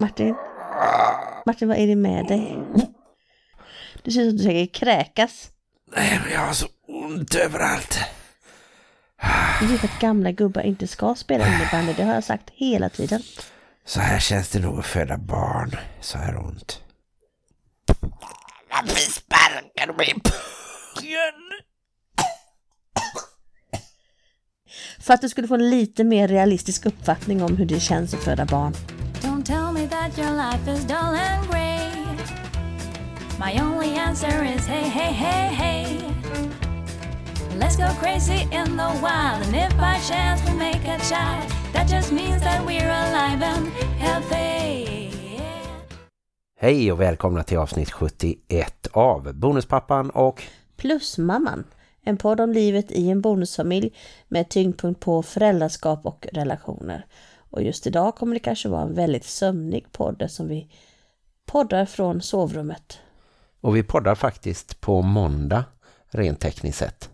Martin? Martin, vad är det med dig? Du ser ut som du tänker kräkas. Nej, men jag har så ont överallt. Du vet att gamla gubbar inte ska spela innebandy, det har jag sagt hela tiden. Så här känns det nog att föda barn. Så här ont. Varför sparkar du mig i pungen? För att du skulle få en lite mer realistisk uppfattning om hur det känns att föda barn. That your life is dull and grey. My only answer is hey, hey, hey, hey. Let's go crazy in the wild, and if by chance we make a child, that just means that we're alive and healthy. Hej och välkomna till avsnitt 71 av Bonuspappan och Plusmamman, en podd om livet i en bonusfamilj med tyngdpunkt på föräldraskap och relationer. Och just idag kommer det kanske vara en väldigt sömnig podd som vi poddar från sovrummet. och vi poddar faktiskt på måndag rent tekniskt sett.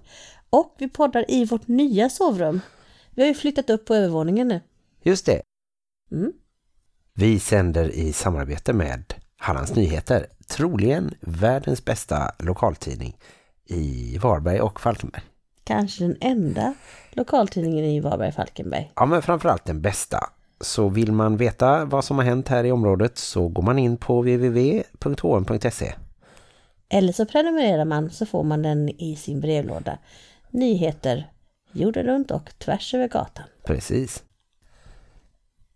Och vi poddar i vårt nya sovrum. Vi har ju flyttat upp på övervåningen nu. Just det. Mm. Vi sänder i samarbete med Hallands Nyheter, troligen världens bästa lokaltidning i Varberg och Falkenberg. Kanske den enda lokaltidningen i Varberg-Falkenberg. Ja, men framförallt den bästa. Så vill man veta vad som har hänt här i området så går man in på www.hm.se. Eller så prenumererar man så får man den i sin brevlåda. Nyheter jorden runt och tvärs över gatan. Precis.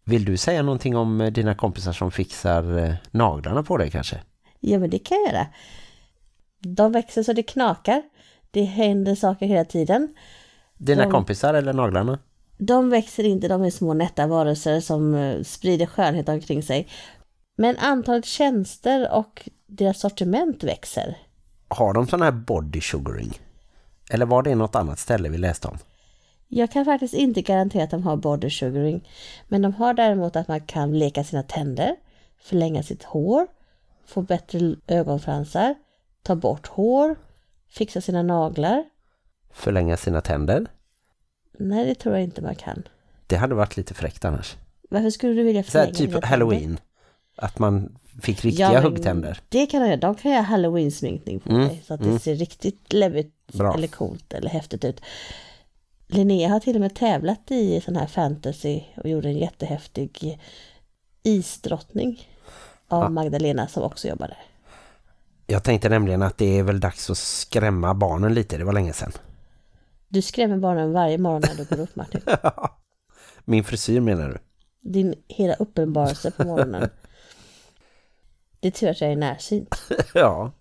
Vill du säga någonting om eh, dina kompisar som fixar eh, naglarna på dig kanske? Ja men det kan jag göra. De växer så det knakar. Det händer saker hela tiden. Dina De- kompisar eller naglarna? De växer inte, de är små nätta varelser som eh, sprider skönhet omkring sig. Men antalet tjänster och deras sortiment växer. Har de sån här body sugaring? Eller var det något annat ställe vi läste om? Jag kan faktiskt inte garantera att de har body sugaring. Men de har däremot att man kan leka sina tänder, förlänga sitt hår, få bättre ögonfransar, ta bort hår, fixa sina naglar. Förlänga sina tänder? Nej, det tror jag inte man kan. Det hade varit lite fräckt annars. Varför skulle du vilja Så här, förlänga typ tänder? Halloween. Att man fick riktiga Ja, huggtänder. Det kan de göra. De kan göra halloween-sminkning på Mm, dig så att det ser riktigt läbbigt Bra. eller coolt eller häftigt ut. Linnea har till och med tävlat i sån här fantasy och gjorde en jättehäftig isdrottning av Ja. Magdalena som också jobbar där. Jag tänkte nämligen att det är väl dags att skrämma barnen lite. Det var länge sedan. Du skrämmer barnen varje morgon när du går upp Martin. Min frisyr menar du? Din hela uppenbarelse på morgonen. Det är tur att jag är närsynt. ja.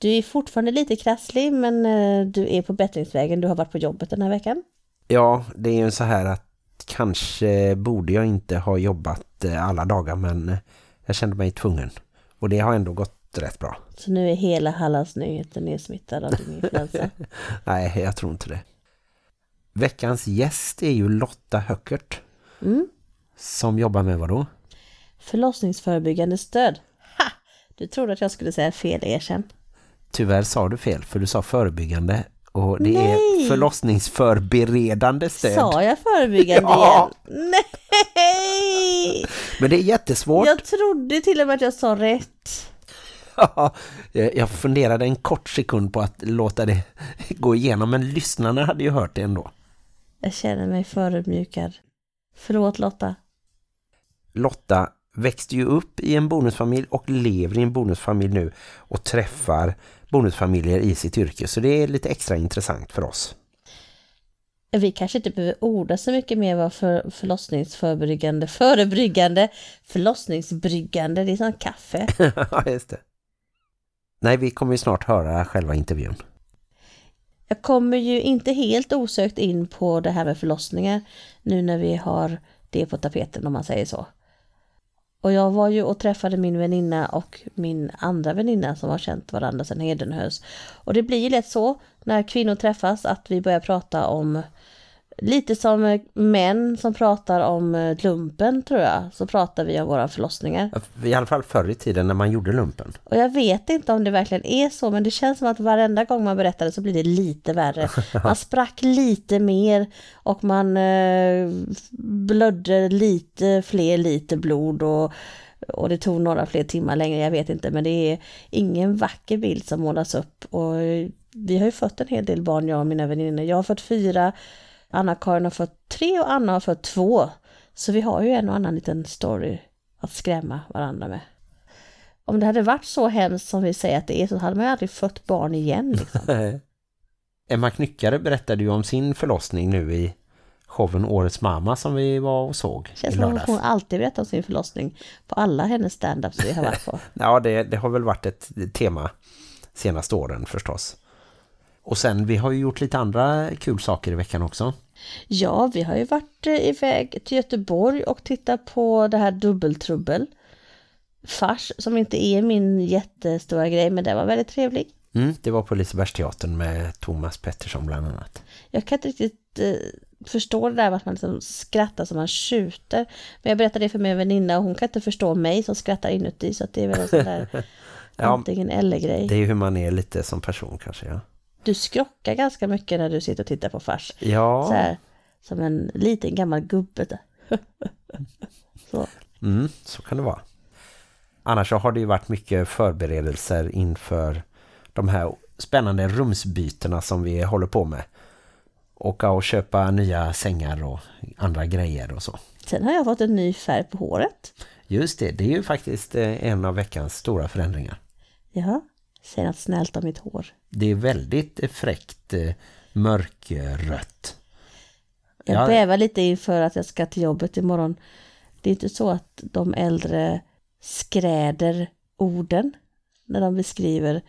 Du är fortfarande lite krasslig men eh, du är på bättringsvägen. Du har varit på jobbet den här veckan. Ja, det är ju så här att kanske borde jag inte ha jobbat eh, alla dagar men eh, jag kände mig tvungen. Och det har ändå gått rätt bra. Så nu är hela Hallands nyheter nedsmittad av din influensa. Nej, jag tror inte det. Veckans gäst är ju Lotta Höckert Mm. som jobbar med vad då? Förlossningsförebyggande stöd. Ha! Du trodde att jag skulle säga fel, erkänn. Tyvärr sa du fel för du sa förebyggande och det Nej. är förlossningsförberedande stöd. Sa jag förebyggande Ja. igen? Nej! Men det är jättesvårt. Jag trodde till och med att jag sa rätt. jag funderade en kort sekund på att låta det gå igenom men lyssnarna hade ju hört det ändå. Jag känner mig förödmjukad. Förlåt Lotta. Lotta växte ju upp i en bonusfamilj och lever i en bonusfamilj nu och träffar bonusfamiljer i sitt yrke så det är lite extra intressant för oss. Vi kanske inte behöver orda så mycket mer vad för förlossningsförebyggande, förebryggande, förlossningsbryggande, det är som kaffe. Ja, just det. Nej, vi kommer ju snart höra själva intervjun. Jag kommer ju inte helt osökt in på det här med förlossningar nu när vi har det på tapeten om man säger så. Och jag var ju och träffade min väninna och min andra väninna som har känt varandra sedan Hedenhös. Och det blir ju lätt så när kvinnor träffas att vi börjar prata om lite som män som pratar om eh, lumpen tror jag. Så pratar vi om våra förlossningar. I alla fall förr i tiden när man gjorde lumpen. Och jag vet inte om det verkligen är så, men det känns som att varenda gång man berättar det så blir det lite värre. Man sprack lite mer och man eh, blödde lite fler liter blod och Och det tog några fler timmar längre, jag vet inte, men det är ingen vacker bild som målas upp. Och vi har ju fått en hel del barn, jag och mina väninnor. Jag har fått fyra, Anna-Karin har fått tre och Anna har fått två. Så vi har ju en och annan liten story att skrämma varandra med. Om det hade varit så hemskt som vi säger att det är så hade man ju aldrig fött barn igen. Liksom. Emma Knyckare berättade ju om sin förlossning nu i showen Årets mamma som vi var och såg Känns i som lördags. hon alltid berättar om sin förlossning på alla hennes stand-ups vi har varit på. Ja, det, det har väl varit ett tema senaste åren förstås. Och sen, vi har ju gjort lite andra kul saker i veckan också. Ja, vi har ju varit eh, iväg till Göteborg och tittat på det här Dubbeltrubbel. Fars, som inte är min jättestora grej, men det var väldigt trevlig. Mm, det var på Lisebergsteatern med Thomas Pettersson bland annat. Jag kan inte riktigt eh, förstå det där att man liksom skrattar som man tjuter. Men jag berättade det för min väninna och hon kan inte förstå mig som skrattar inuti. Så att det är väl en sån där Ja, antingen eller-grej. Det är ju hur man är lite som person kanske, ja. Du skrockar ganska mycket när du sitter och tittar på fars. Så Ja, här, som en liten gammal gubbe. där. så. mm, så kan det vara. Annars så har det ju varit mycket förberedelser inför de här spännande rumsbytena som vi håller på med. Åka och köpa nya sängar och andra grejer och så. Sen har jag fått en ny färg på håret. Just det, det är ju faktiskt eh, en av veckans stora förändringar. Ja, säger något snällt om mitt hår. Det är väldigt fräckt eh, mörkrött. Jag Ja. bävar lite inför att jag ska till jobbet imorgon. Det är inte så att de äldre skräder orden när de beskriver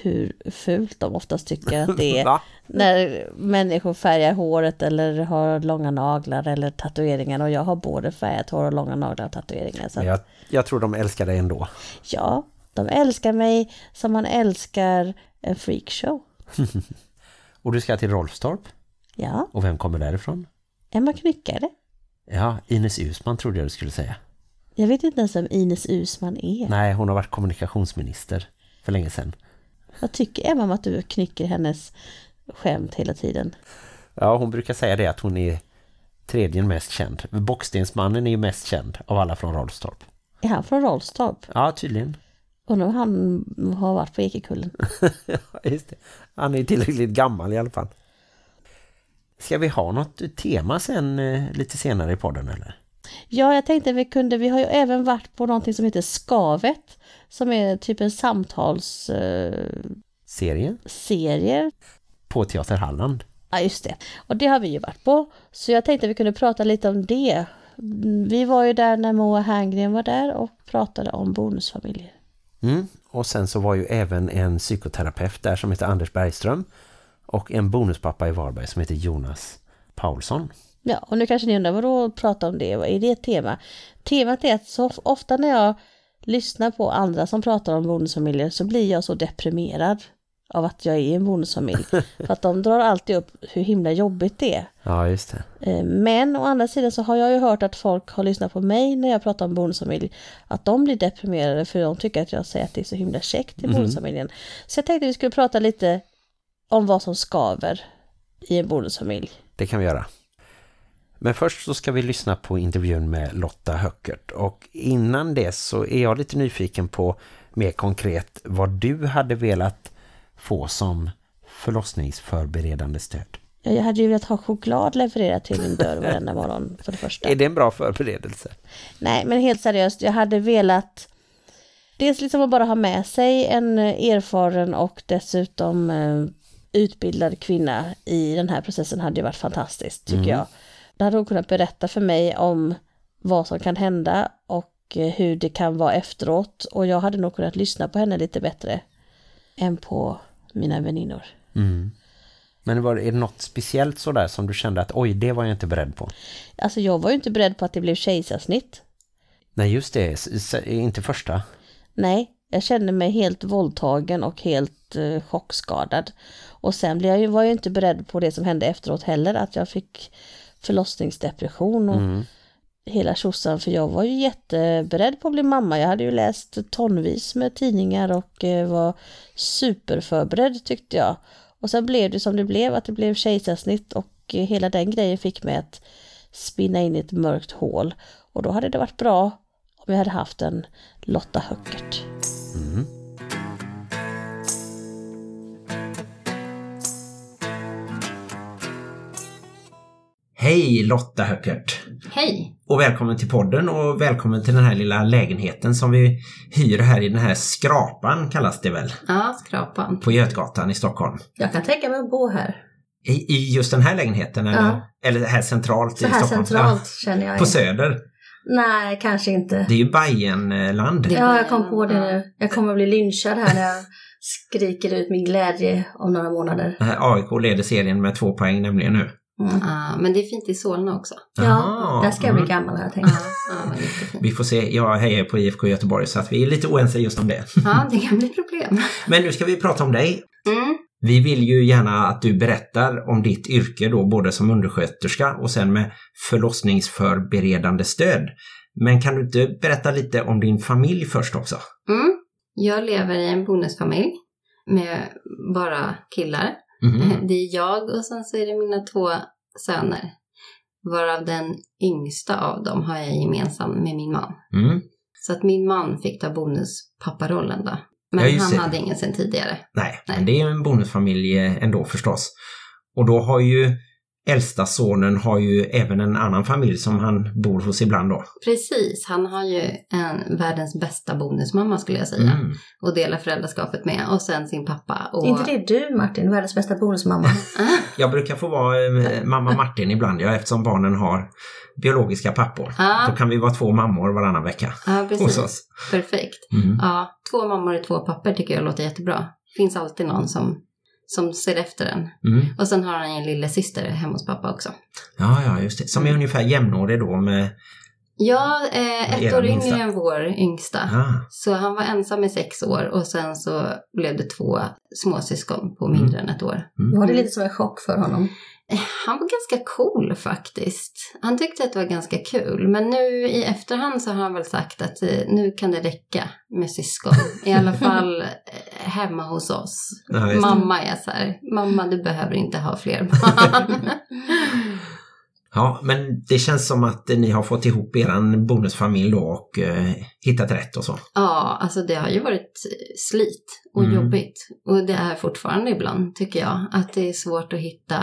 hur fult de oftast tycker att det är. När människor färgar håret eller har långa naglar eller tatueringar. Och jag har både färgat hår och långa naglar och tatueringar. Så jag, jag tror de älskar det ändå. ja, de älskar mig som man älskar en freakshow. Och du ska till Rolfstorp. Ja, Och vem kommer därifrån? Emma Knyckare. Ja, Ines Usman trodde jag du skulle säga. Jag vet inte ens vem Ines Usman är. Nej, hon har varit kommunikationsminister för länge sedan. Vad tycker Emma om att du knycker hennes skämt hela tiden? Ja, hon brukar säga det att hon är tredje mest känd. Bockstensmannen är ju mest känd av alla från Rolfstorp. Är han från Rolfstorp? Ja, tydligen. Undrar om han har varit på Ekekullen. Ja, just det. Han är tillräckligt gammal i alla fall. Ska vi ha något tema sen eh, lite senare i podden eller? Ja, jag tänkte vi kunde, vi har ju även varit på någonting som heter Skavet. Som är typ en samtalsserie. Serie på Teater Halland. Ja, just det. Och det har vi ju varit på. Så jag tänkte vi kunde prata lite om det. Vi var ju där när Moa Herngren var där och pratade om bonusfamiljer. Mm. Och sen så var ju även en psykoterapeut där som heter Anders Bergström och en bonuspappa i Varberg som heter Jonas Paulsson. Ja, och nu kanske ni undrar, vadå då prata om det? Vad är det ett tema? Temat är att så ofta när jag lyssnar på andra som pratar om bonusfamiljer så blir jag så deprimerad av att jag är en bonusfamilj. För att de drar alltid upp hur himla jobbigt det är. Ja, just det. Eh, Men å andra sidan så har jag ju hört att folk har lyssnat på mig när jag pratar om bonusfamilj. Att de blir deprimerade för de tycker att jag säger att det är så himla käckt i bonusfamiljen. Så jag tänkte att vi skulle prata lite om vad som skaver i en bonusfamilj. Det kan vi göra. Men först så ska vi lyssna på intervjun med Lotta Höckert. Och innan det så är jag lite nyfiken på mer konkret vad du hade velat få som förlossningsförberedande stöd. Ja, Jag hade ju velat ha choklad levererat till min dörr varenda morgon för det första. Är det en bra förberedelse? Nej, men helt seriöst, jag hade velat dels liksom att bara ha med sig en erfaren och dessutom eh, utbildad kvinna i den här processen hade ju varit fantastiskt, tycker jag. Då hade hon kunnat berätta för mig om vad som kan hända och eh, hur det kan vara efteråt. Och jag hade nog kunnat lyssna på henne lite bättre än på mina väninnor. Men var, är det något speciellt sådär som du kände att oj, det var jag inte beredd på? Alltså jag var ju inte beredd på att det blev kejsarsnitt. Nej, just det. Inte första. Nej, jag kände mig helt våldtagen och helt eh, chockskadad. Och sen blev jag ju, var jag ju inte beredd på det som hände efteråt heller, att jag fick förlossningsdepression och hela tjosan. För jag var ju jätteberedd på att bli mamma. Jag hade ju läst tonvis med tidningar och eh, var superförberedd tyckte jag. Och sen blev det som det blev, att det blev kejsarsnitt och eh, hela den grejen fick mig att spinna in i ett mörkt hål. Och då hade det varit bra om vi hade haft en Lotta Höckert. Mm. Hej Lotta Höckert! Hej! Och välkommen till podden och välkommen till den här lilla lägenheten som vi hyr här i den här skrapan kallas det väl? Ja, skrapan. På Götgatan i Stockholm. Jag kan tänka mig att bo här. I, i just den här lägenheten eller, Ja. eller här centralt Så i här Stockholm? centralt känner Ja, jag. på Söder. Nej, kanske inte. Det är ju Bajenland. Ja, jag kom på det nu. Jag kommer att bli lynchad här när jag skriker ut min glädje om några månader. AIK leder serien med två poäng nämligen nu. Mm. Ja, men det är fint i Solna också. Ja, där ska jag bli mm. gammal har jag tänkt. Men jättefint. Vi får se. Jag hejar på IFK Göteborg så att vi är lite oense just om det. Ja, det kan bli problem. Men nu ska vi prata om dig. Mm. Vi vill ju gärna att du berättar om ditt yrke då både som undersköterska och sen med förlossningsförberedande stöd. Men kan du inte berätta lite om din familj först också? Mm. Jag lever i en bonusfamilj med bara killar. Mhm. Det är jag och sen så är det mina två söner. Varav den yngsta av dem har jag gemensam med min man. Mm. Så att min man fick ta bonuspapparollen då. Men Ja, han det. hade ingen sen tidigare. Nej, Nej. men det är ju en bonusfamilj eh, ändå förstås. Och då har ju äldsta sonen har ju även en annan familj som han bor hos ibland då. Precis, han har ju en världens bästa bonusmamma skulle jag säga. Mm. Och delar föräldraskapet med. Och sen sin pappa. Och... Är inte det du Martin, världens bästa bonusmamma? Jag brukar få vara eh, mamma Martin ibland, ja, eftersom barnen har biologiska pappor. Ja. Då kan vi vara två mammor varannan vecka Ja, hos precis. oss. Perfekt. Mm. Ja, två mammor och två pappor tycker jag låter jättebra. Finns alltid någon som, som ser efter en. Mm. Och sen har han en lilla syster hemma hos pappa också. Ja, ja, just det. Som är ungefär jämnårig då med... Ja, eh, ett år yngre än vår yngsta. Ah, Så han var ensam i sex år och sen så blev det två småsyskon på mindre än ett år. Var det lite som en chock för honom? Han var ganska cool faktiskt. Han tyckte att det var ganska kul. Men nu i efterhand så har han väl sagt att eh, nu kan det räcka med syskon. I alla fall eh, hemma hos oss. Ja. Mamma är så här, mamma du behöver inte ha fler barn. ja, men det känns som att ni har fått ihop er bonusfamilj då och eh, hittat rätt och så. ja, alltså det har ju varit slit och Mm. jobbigt. Och det är fortfarande ibland tycker jag. Att det är svårt att hitta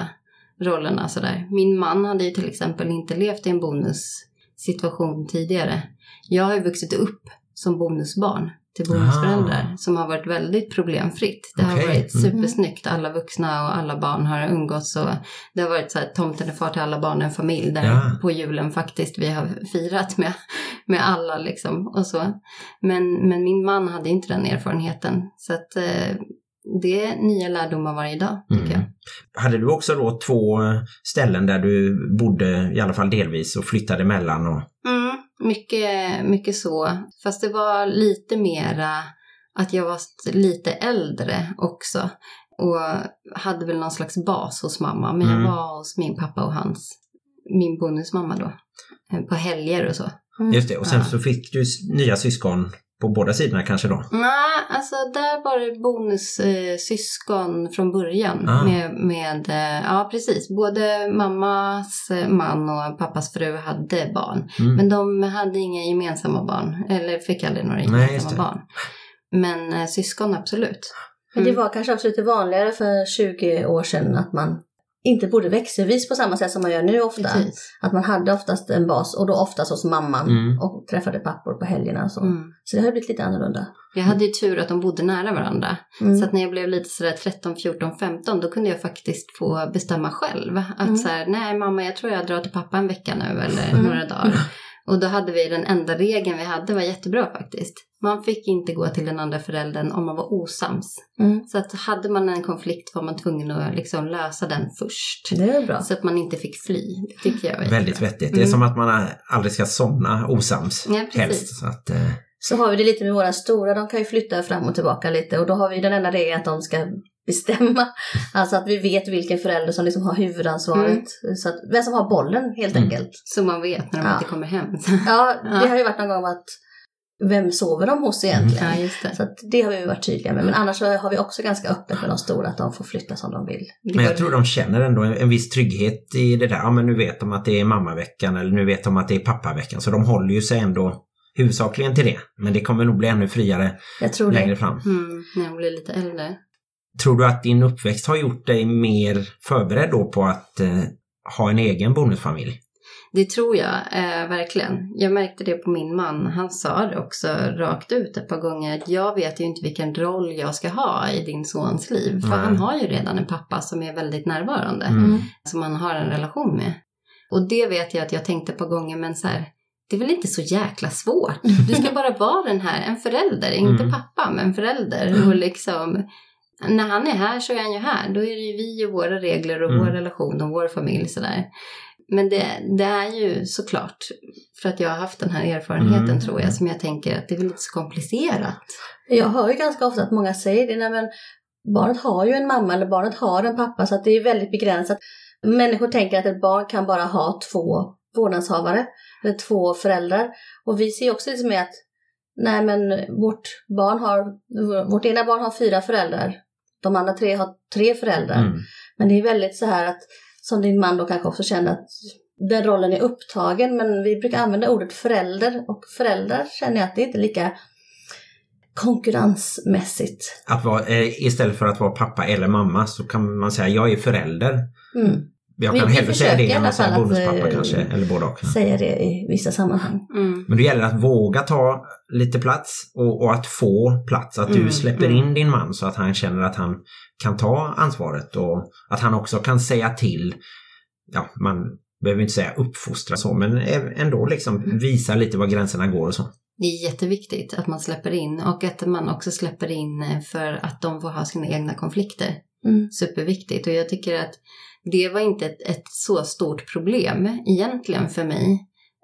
rollerna sådär. Min man hade ju till exempel inte levt i en bonussituation tidigare. Jag har ju vuxit upp som bonusbarn till bonusföräldrar Ah. som har varit väldigt problemfritt. Det har Okej. varit Mm. supersnyggt. Alla vuxna och alla barn har umgåtts och det har varit så här tomten är far till alla barn en familj där Ja. på julen faktiskt vi har firat med, med alla liksom och så. Men, men min man hade inte den erfarenheten så att eh, det är nya lärdomar varje dag tycker Mm. jag. Hade du också då två ställen där du bodde i alla fall delvis och flyttade mellan? Och... Mm, mycket, mycket så. Fast det var lite mera att jag var lite äldre också. Och hade väl någon slags bas hos mamma. Men Mm. jag var hos min pappa och hans, min bonusmamma då. eh, På helger och så. Just det, och sen Ja. så fick du nya syskon på båda sidorna kanske då? Nej, alltså där var det bonussyskon eh, från början. Ah. Med, med, eh, ja precis, både mammas eh, man och pappas fru hade barn. Mm. Men de hade inga gemensamma barn, eller fick aldrig några Nej, just gemensamma det. barn. Men eh, syskon absolut. Men det Mm. var kanske också lite vanligare för 20 år sedan att man inte bodde växelvis på samma sätt som man gör nu ofta. Precis. Att man hade oftast en bas och då oftast hos mamman Mm. och träffade pappor på helgerna och så. Mm. Så det har blivit lite annorlunda. Jag hade ju tur att de bodde nära varandra. Mm. Så att när jag blev lite sådär 13, 14, 15 då kunde jag faktiskt få bestämma själv. Att Mm. så här, nej mamma jag tror jag drar till pappa en vecka nu eller Mm. några dagar. Och då hade vi den enda regeln vi hade var jättebra faktiskt. Man fick inte gå till den andra föräldern om man var osams. Mm. Så att hade man en konflikt var man tvungen att liksom lösa den först. Det är bra. Så att man inte fick fly. Det tycker jag Väldigt vettigt. Det är Mm. som att man aldrig ska somna osams. Ja, precis. helst. Så att, eh, Så har vi det lite med våra stora, de kan ju flytta fram och tillbaka lite och då har vi den enda regeln att de ska bestämma. Alltså att vi vet vilken förälder som liksom har huvudansvaret. Så att, vem som har bollen helt Mm. enkelt. Så man vet när de Ja. inte kommer hem. Ja, det Ja. har ju varit någon gång att vem sover de hos egentligen? ja, just det. Så att det har vi varit tydliga med. Men annars så har vi också ganska öppet med de stora att de får flytta som de vill. Det Men jag går- tror de känner ändå en, en viss trygghet i det där. Ja men nu vet de att det är mammaveckan eller nu vet de att det är pappaveckan. Så de håller ju sig ändå huvudsakligen till det. Men det kommer nog bli ännu friare Jag tror längre det. fram. Mm, när jag blir lite äldre. Tror du att din uppväxt har gjort dig mer förberedd då på att eh, ha en egen bonusfamilj? Det tror jag eh, verkligen. Jag märkte det på min man. Han sa det också rakt ut ett par gånger. att Jag vet ju inte vilken roll jag ska ha i din sons liv. För Nej. han har ju redan en pappa som är väldigt närvarande. Mm. Som han har en relation med. Och det vet jag att jag tänkte ett par gånger. Men så här, det är väl inte så jäkla svårt. Du ska bara vara den här, en förälder. Inte Mm. pappa, men förälder. Och liksom... När han är här så är han ju här. Då är det ju vi och våra regler och Mm. vår relation och vår familj sådär. Men det, det är ju såklart, för att jag har haft den här erfarenheten Mm. tror jag, som jag tänker att det är väl inte så komplicerat. Jag hör ju ganska ofta att många säger det, nej men barnet har ju en mamma eller barnet har en pappa så att det är väldigt begränsat. Människor tänker att ett barn kan bara ha två vårdnadshavare eller två föräldrar. Och vi ser också liksom med att nej men vårt barn har, vårt ena barn har fyra föräldrar. De andra tre har tre föräldrar. Mm. Men det är väldigt så här att, som din man då kanske också känner att den rollen är upptagen, men vi brukar använda ordet förälder och föräldrar känner jag att det är inte lika konkurrensmässigt. Att vara, eh, istället för att vara pappa eller mamma så kan man säga jag är förälder. Mm. Jag Vi- kan vi hellre säga det i än att säga fall att, bonuspappa eh, kanske, eller både och. Säga det i vissa sammanhang. Mm. Men det gäller att våga ta lite plats och, och att få plats. Att du Mm, släpper mm. in din man så att han känner att han kan ta ansvaret och att han också kan säga till. Ja, man behöver inte säga uppfostra så, men ändå liksom Mm. visa lite var gränserna går och så. Det är jätteviktigt att man släpper in och att man också släpper in för att de får ha sina egna konflikter. Mm. Superviktigt och jag tycker att det var inte ett, ett så stort problem egentligen för mig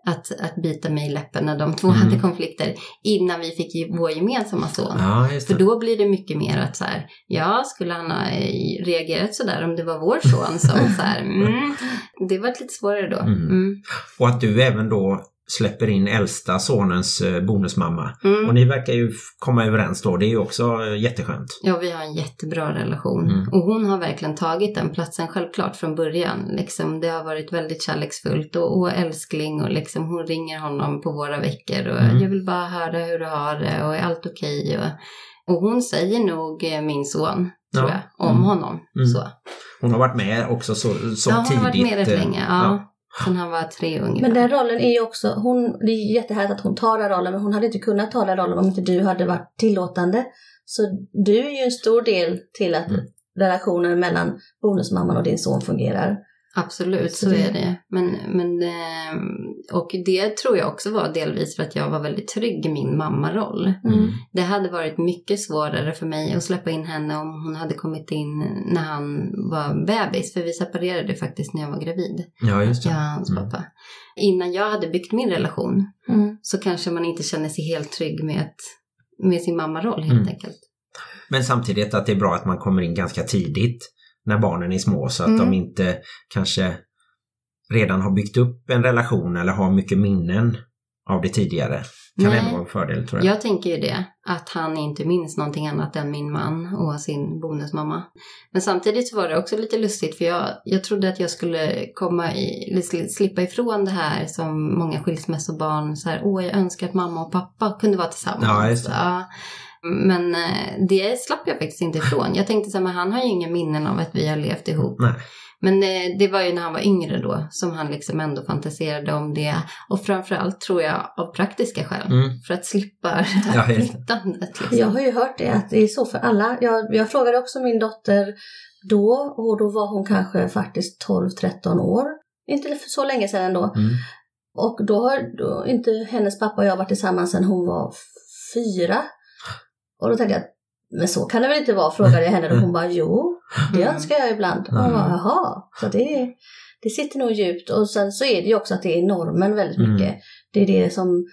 att, att bita mig i läppen när de två Mm. hade konflikter innan vi fick vår gemensamma son. Ja, För då blir det mycket mer att så här, ja, skulle han ha eh, reagerat så där om det var vår son som så här, mm, det var lite svårare då. Mm. Mm. Och att du även då släpper in äldsta sonens eh, bonusmamma. Mm. Och ni verkar ju komma överens då. Det är ju också eh, jätteskönt. Ja, vi har en jättebra relation. Mm. Och hon har verkligen tagit den platsen självklart från början. Liksom, det har varit väldigt kärleksfullt och, och älskling och liksom, hon ringer honom på våra veckor och Mm. jag vill bara höra hur du har det och är allt okej? Och, och hon säger nog eh, min son, tror Ja. jag, om Mm. honom. Mm. Så. Hon har varit med också så, så ja, hon tidigt. har varit med rätt länge. Ja. Sen han var tre ungefär. Men den rollen är ju också, hon, det är jättehärligt att hon tar den rollen, men hon hade inte kunnat ta den rollen om inte du hade varit tillåtande. Så du är ju en stor del till att Mm. relationen mellan bonusmamman och din son fungerar. Absolut, Så så, det- är det. Men, men, eh, och det tror jag också var delvis för att jag var väldigt trygg i min mammaroll. Mm. Det hade varit mycket svårare för mig att släppa in henne om hon hade kommit in när han var bebis. För vi separerade faktiskt när jag var gravid. Ja, just det. Jag och hans Mm. pappa. Innan jag hade byggt min relation Mm. så kanske man inte känner sig helt trygg med, ett, med sin mammaroll helt Mm. enkelt. Men samtidigt att det är bra att man kommer in ganska tidigt när barnen är små så att Mm. de inte kanske redan har byggt upp en relation eller har mycket minnen av det tidigare. Kan Nej. ändå vara en fördel tror jag. Jag tänker ju det, att han inte minns någonting annat än min man och sin bonusmamma. Men samtidigt så var det också lite lustigt för jag, jag trodde att jag skulle komma i, slippa ifrån det här som många skilsmässobarn, så här, åh jag önskar att mamma och pappa kunde vara tillsammans. Ja, just det. Ja. Men eh, det slapp jag faktiskt inte ifrån. Jag tänkte så här, men han har ju inga minnen av att vi har levt ihop. Nej. Men eh, det var ju när han var yngre då som han liksom ändå fantiserade om det. Och framförallt tror jag av praktiska skäl. Mm. För att slippa det här flyttandet. Liksom. Jag har ju hört det, att det är så för alla. Jag, jag frågade också min dotter då, och då var hon kanske faktiskt 12-13 år. Inte för så länge sedan ändå. Mm. Och då har då, inte hennes pappa och jag varit tillsammans sedan hon var fyra. Och då tänkte jag, men så kan det väl inte vara, frågade jag henne och hon bara, jo, det Mm. önskar jag ibland. Och jag bara, jaha, så det, det sitter nog djupt. Och sen så är det ju också att det är normen väldigt Mm. mycket. Det är det som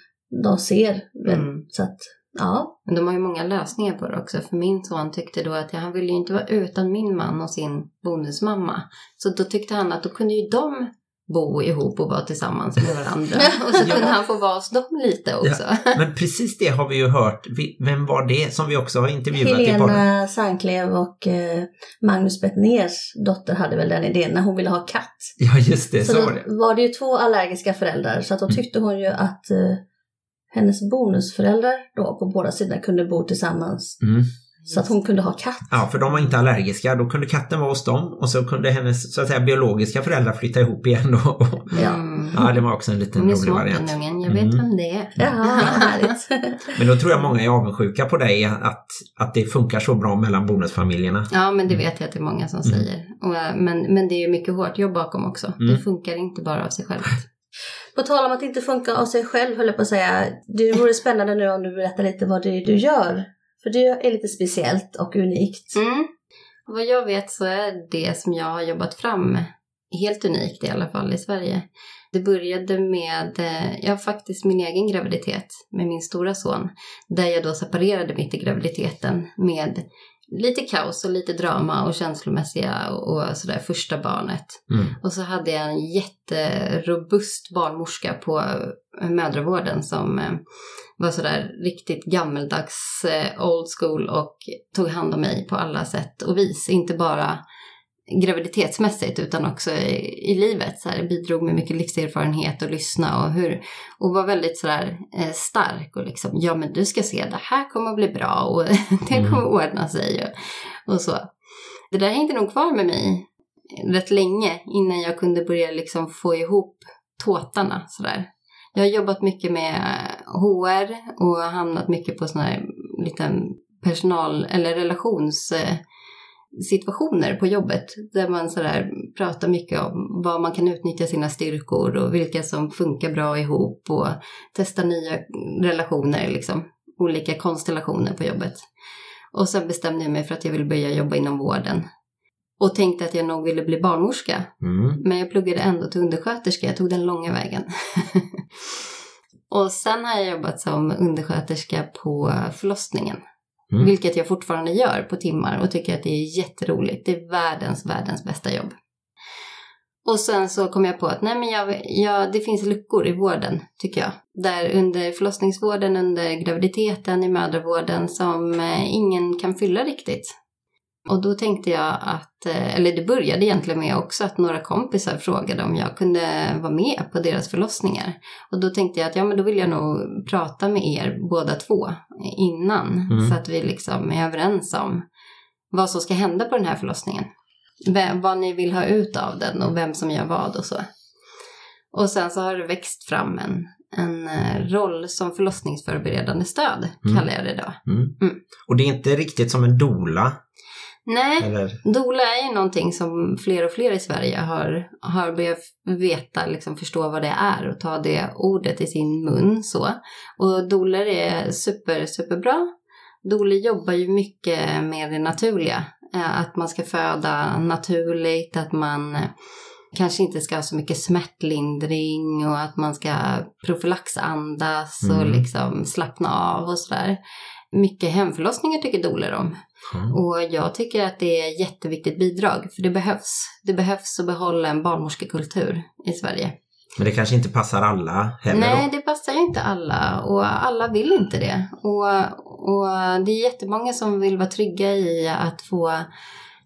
de ser. Mm. Så att, ja. Men de har ju många lösningar på det också. För min son tyckte då att han ville ju inte vara utan min man och sin bonusmamma. Så då tyckte han att då kunde ju de bo ihop och vara tillsammans med varandra. Och så kunde han få vara hos dem lite också. Men precis det har vi ju hört. Vem var det som vi också har intervjuat i podden? Helena Sandklev och eh, Magnus Bettners dotter hade väl den idén när hon ville ha katt. Ja, just det. Så Så då var det. var det ju två allergiska föräldrar så att då Mm. tyckte hon ju att eh, hennes bonusföräldrar då på båda sidor kunde bo tillsammans. Mm. Så att hon kunde ha katt. Ja, för de var inte allergiska. Då kunde katten vara hos dem och så kunde hennes så att säga, biologiska föräldrar flytta ihop igen. Och, Ja. Mm. ja, det var också en liten rolig variant. ungen, jag vet Mm. vem det är. Ja. Men då tror jag många är avundsjuka på dig att, att det funkar så bra mellan bonusfamiljerna. Ja, men det vet jag att det är många som Mm. säger. Och, men, men det är ju mycket hårt jobb bakom också. Mm. Det funkar inte bara av sig självt. På tal om att inte funka av sig själv höll jag på att säga. Det vore spännande nu om du berättar lite vad det är du gör. För det är lite speciellt och unikt. Mm. Vad jag vet så är det som jag har jobbat fram helt unikt i alla fall i Sverige. Det började med, eh, ja faktiskt min egen graviditet med min stora son. Där jag då separerade mitt i graviditeten med lite kaos och lite drama och känslomässiga och, och sådär första barnet. Mm. Och så hade jag en jätterobust barnmorska på mödravården som eh, var sådär riktigt gammeldags, eh, old school och tog hand om mig på alla sätt och vis. Inte bara graviditetsmässigt utan också i, i livet. Så här, bidrog med mycket livserfarenhet och lyssna och, hur, och var väldigt sådär eh, stark och liksom, ja men du ska se, det här kommer att bli bra och det Mm. kommer att ordna sig och, och så. Det där hängde nog kvar med mig rätt länge innan jag kunde börja liksom få ihop tåtarna sådär. Jag har jobbat mycket med HR och hamnat mycket på sådana här liten personal eller relationssituationer på jobbet. Där man sådär pratar mycket om vad man kan utnyttja sina styrkor och vilka som funkar bra ihop och testa nya relationer, liksom olika konstellationer på jobbet. Och sen bestämde jag mig för att jag ville börja jobba inom vården. Och tänkte att jag nog ville bli barnmorska. Mm. Men jag pluggade ändå till undersköterska, jag tog den långa vägen. och sen har jag jobbat som undersköterska på förlossningen. Mm. Vilket jag fortfarande gör på timmar och tycker att det är jätteroligt. Det är världens, världens bästa jobb. Och sen så kom jag på att nej men jag, jag, det finns luckor i vården, tycker jag. Där under förlossningsvården, under graviditeten, i mödravården som eh, ingen kan fylla riktigt. Och då tänkte jag att, eh, eller det började egentligen med också att några kompisar frågade om jag kunde vara med på deras förlossningar. Och då tänkte jag att ja men då vill jag nog prata med er båda två innan. Mm. Så att vi liksom är överens om vad som ska hända på den här förlossningen. Vem, vad ni vill ha ut av den och vem som gör vad och så. Och sen så har det växt fram en, en eh, roll som förlossningsförberedande stöd, Mm. kallar jag det då. Mm. Mm. Och det är inte riktigt som en dola Nej, eller? Doula är ju någonting som fler och fler i Sverige har, har börjat veta, liksom förstå vad det är och ta det ordet i sin mun. Så. Och doulor är super, superbra. Doulor jobbar ju mycket med det naturliga. Eh, Att man ska föda naturligt, att man eh, kanske inte ska ha så mycket smärtlindring och att man ska profylaxandas och Mm. liksom slappna av och sådär. Mycket hemförlossningar tycker doulor om. Ja. Och jag tycker att det är ett jätteviktigt bidrag, för det behövs. Det behövs att behålla en barnmorskekultur i Sverige. Men det kanske inte passar alla heller Nej, då? det passar ju inte alla och alla vill inte det. Och, och det är jättemånga som vill vara trygga i att få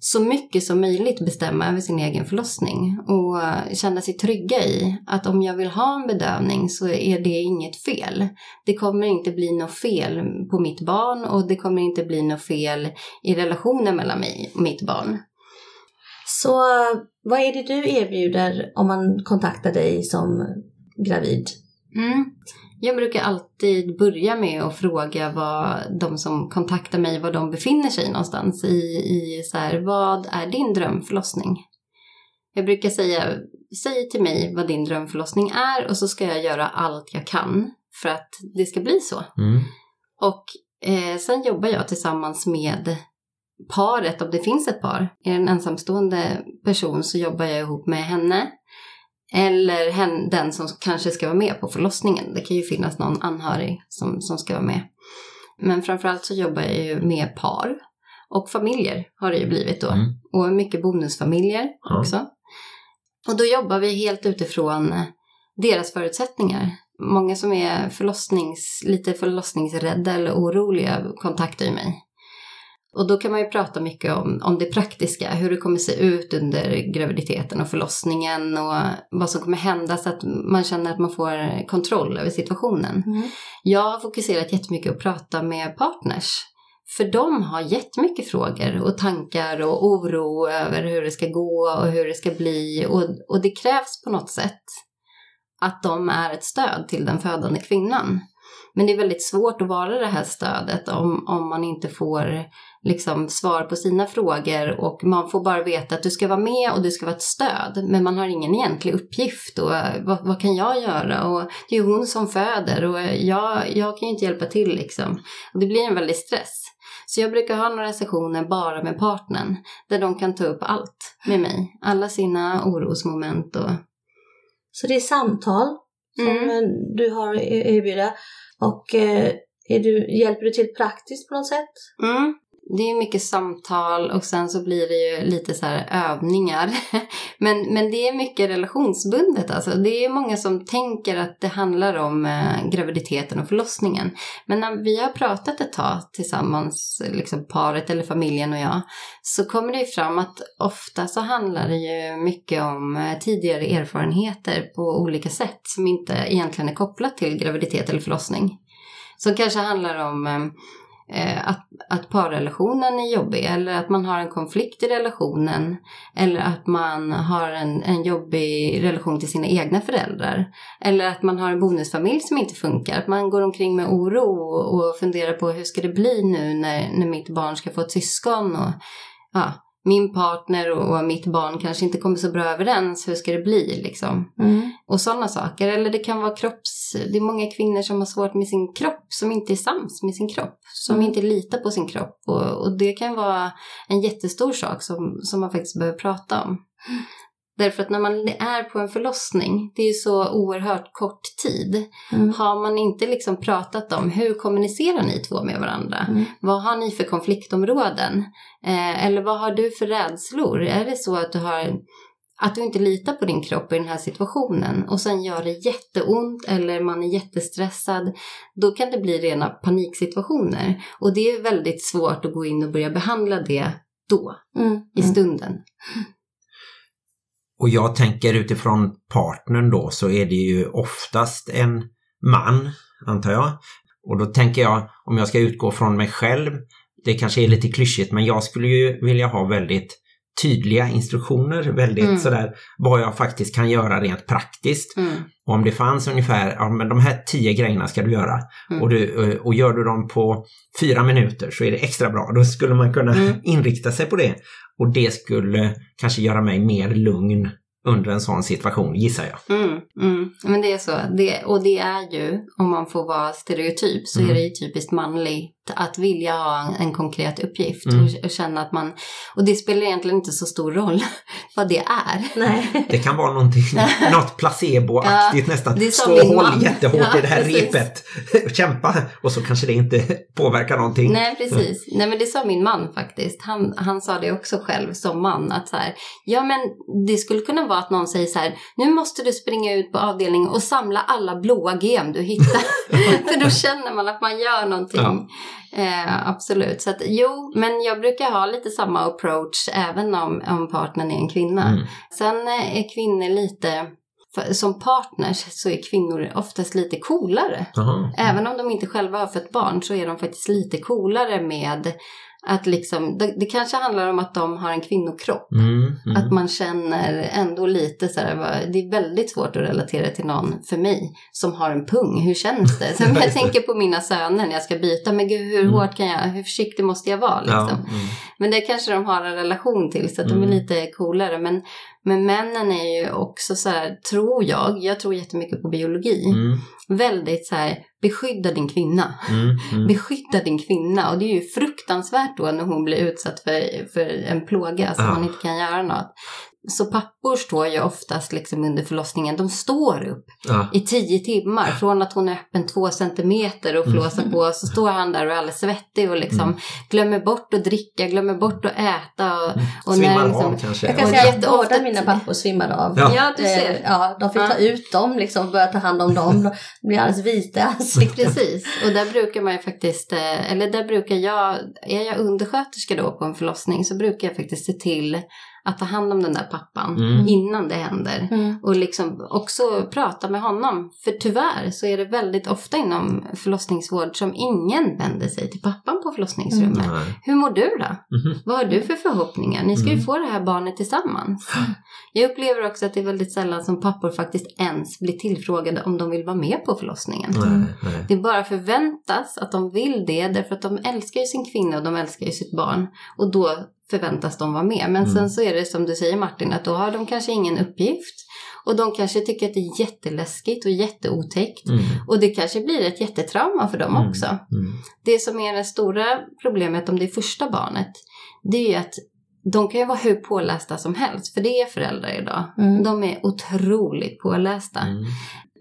så mycket som möjligt bestämma över sin egen förlossning och känna sig trygga i att om jag vill ha en bedövning så är det inget fel. Det kommer inte bli något fel på mitt barn och det kommer inte bli något fel i relationen mellan mig och mitt barn. Så vad är det du erbjuder om man kontaktar dig som gravid? Mm. Jag brukar alltid börja med att fråga vad de som kontaktar mig, var de befinner sig någonstans i, i så här, vad är din drömförlossning? Jag brukar säga, säg till mig vad din drömförlossning är och så ska jag göra allt jag kan för att det ska bli så. Mm. Och eh, sen jobbar jag tillsammans med paret, om det finns ett par. Är det en ensamstående person så jobbar jag ihop med henne. Eller hen, den som kanske ska vara med på förlossningen. Det kan ju finnas någon anhörig som, som ska vara med. Men framförallt så jobbar jag ju med par. Och familjer har det ju blivit då. Mm. Och mycket bonusfamiljer Ja. också. Och då jobbar vi helt utifrån deras förutsättningar. Många som är förlossnings, lite förlossningsrädda eller oroliga kontaktar ju mig. Och då kan man ju prata mycket om, om det praktiska, hur det kommer se ut under graviditeten och förlossningen och vad som kommer hända så att man känner att man får kontroll över situationen. Mm. Jag har fokuserat jättemycket på att prata med partners. För de har jättemycket frågor och tankar och oro över hur det ska gå och hur det ska bli. Och, och det krävs på något sätt att de är ett stöd till den födande kvinnan. Men det är väldigt svårt att vara det här stödet om, om man inte får liksom, svar på sina frågor och man får bara veta att du ska vara med och du ska vara ett stöd. Men man har ingen egentlig uppgift och eh, vad, vad kan jag göra? Och det är ju hon som föder och jag, jag kan ju inte hjälpa till liksom. Och det blir en väldig stress. Så jag brukar ha några sessioner bara med partnern där de kan ta upp allt med mig. Alla sina orosmoment och Så det är samtal som Mm. eh, du har att erbjuda. Och eh, är du, hjälper du till praktiskt på något sätt? Mm. Det är mycket samtal och sen så blir det ju lite så här övningar. Men, men det är mycket relationsbundet alltså. Det är många som tänker att det handlar om eh, graviditeten och förlossningen. Men när vi har pratat ett tag tillsammans, liksom paret eller familjen och jag, så kommer det ju fram att ofta så handlar det ju mycket om eh, tidigare erfarenheter på olika sätt som inte egentligen är kopplat till graviditet eller förlossning. Som kanske handlar om eh, Eh, att, att parrelationen är jobbig eller att man har en konflikt i relationen eller att man har en, en jobbig relation till sina egna föräldrar eller att man har en bonusfamilj som inte funkar. Att man går omkring med oro och, funderar på hur ska det bli nu när, när mitt barn ska få ett syskon och ja, min partner och, mitt barn kanske inte kommer så bra överens. Hur ska det bli liksom? och sådana saker. Eller det kan vara kropps... Det är många kvinnor som har svårt med sin kropp, som inte är sams med sin kropp. Som Mm. inte litar på sin kropp. Och, och det kan vara en jättestor sak som, som man faktiskt behöver prata om. Därför att när man är på en förlossning, det är ju så oerhört kort tid. Mm. Har man inte liksom pratat om hur kommunicerar ni två med varandra? Mm. Vad har ni för konfliktområden? Eh, eller vad har du för rädslor? Är det så att du har att du inte litar på din kropp i den här situationen och sen gör det jätteont eller man är jättestressad, då kan det bli rena paniksituationer. Och det är väldigt svårt att gå in och börja behandla det då, Mm. i stunden. Och jag tänker utifrån partnern då så är det ju oftast en man, antar jag. Och då tänker jag, om jag ska utgå från mig själv, det kanske är lite klyschigt, men jag skulle ju vilja ha väldigt tydliga instruktioner, väldigt Mm. sådär vad jag faktiskt kan göra rent praktiskt. Mm. Och om det fanns ungefär, ja men de här tio grejerna ska du göra Mm. och, du, eh, och gör du dem på fyra minuter så är det extra bra. Då skulle man kunna Mm. inrikta sig på det. Och det skulle kanske göra mig mer lugn under en sån situation, gissar jag. Mm, mm. Men det är så. Det, och det är ju, om man får vara stereotyp, så Mm. är det ju typiskt manligt att vilja ha en, en konkret uppgift Mm. och, och känna att man... Och det spelar egentligen inte så stor roll vad det är. Nej. Det kan vara någonting, något placeboaktigt nästan. det är håll man. jättehårt Ja, i det här precis. repet. Kämpa! Och så kanske det inte påverkar någonting. Nej, precis. Nej, men det sa min man faktiskt. Han, han sa det också själv som man. Att så här, ja men det skulle kunna vara att någon säger så här, nu måste du springa ut på avdelningen och samla alla blåa gem du hittar. För då känner man att man gör någonting. Ja. Eh, absolut. Så att jo, men jag brukar ha lite samma approach även om, om partnern är en kvinna. Mm. Sen eh, är kvinnor lite, för, som partners så är kvinnor oftast lite coolare. Jaha. Även om de inte själva har fött barn så är de faktiskt lite coolare med att liksom, det, det kanske handlar om att de har en kvinnokropp. Mm, mm. Att man känner ändå lite så här, det är väldigt svårt att relatera till någon för mig som har en pung. Hur känns det? Så jag tänker på mina söner när jag ska byta, men gud hur Mm. hårt kan jag, hur försiktig måste jag vara Ja, liksom? mm. Men det kanske de har en relation till så att de Mm. är lite coolare. Men, men männen är ju också så här, tror jag, jag tror jättemycket på biologi, Mm, väldigt så här, beskydda din kvinna. mm, mm. Beskydda din kvinna och det är ju fruktansvärt då när hon blir utsatt för, för en plåga som Ja. man inte kan göra något. Så pappor står ju oftast liksom under förlossningen, de står upp Ja. i tio timmar. Från att hon är öppen två centimeter och flåsar på så står han där och är alldeles svettig och liksom glömmer bort att dricka, glömmer bort att äta. Och, och Svimmar liksom, av kanske. Jag kan säga att båda mina pappor svimmade av. Ja. Ja, du ser. Eh, Ja, de fick ta ut dem liksom, börja ta hand om dem. De blir alldeles vita i ansiktet. Precis, och där brukar man ju faktiskt, eh, eller där brukar jag, är jag undersköterska då på en förlossning så brukar jag faktiskt se till att ta hand om den där pappan Mm. innan det händer. Mm. Och liksom också prata med honom. För tyvärr så är det väldigt ofta inom förlossningsvård som ingen vänder sig till pappan på förlossningsrummet. Nej. Hur mår du då? Mhm. Vad har du för förhoppningar? Ni ska ju Mm. få det här barnet tillsammans. Jag upplever också att det är väldigt sällan som pappor faktiskt ens blir tillfrågade om de vill vara med på förlossningen. Det bara förväntas att de vill det därför att de älskar ju sin kvinna och de älskar ju sitt barn. Och då förväntas de vara med. Men Mm. sen så är det som du säger Martin att då har de kanske ingen uppgift. Och de kanske tycker att det är jätteläskigt och jätteotäckt. Mm. Och det kanske blir ett jättetrauma för dem Mm. också. Mm. Det som är det stora problemet om det är första barnet, det är ju att de kan ju vara hur pålästa som helst, för det är föräldrar idag. Mm. De är otroligt pålästa.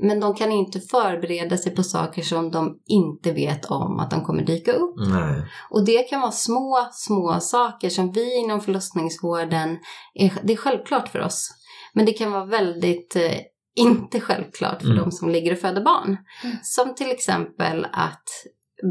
Men de kan inte förbereda sig på saker som de inte vet om att de kommer dyka upp. Nej. Och det kan vara små, små saker som vi inom förlossningsvården, är, det är självklart för oss. Men det kan vara väldigt eh, inte självklart för Mm. de som ligger och föder barn. Mm. Som till exempel att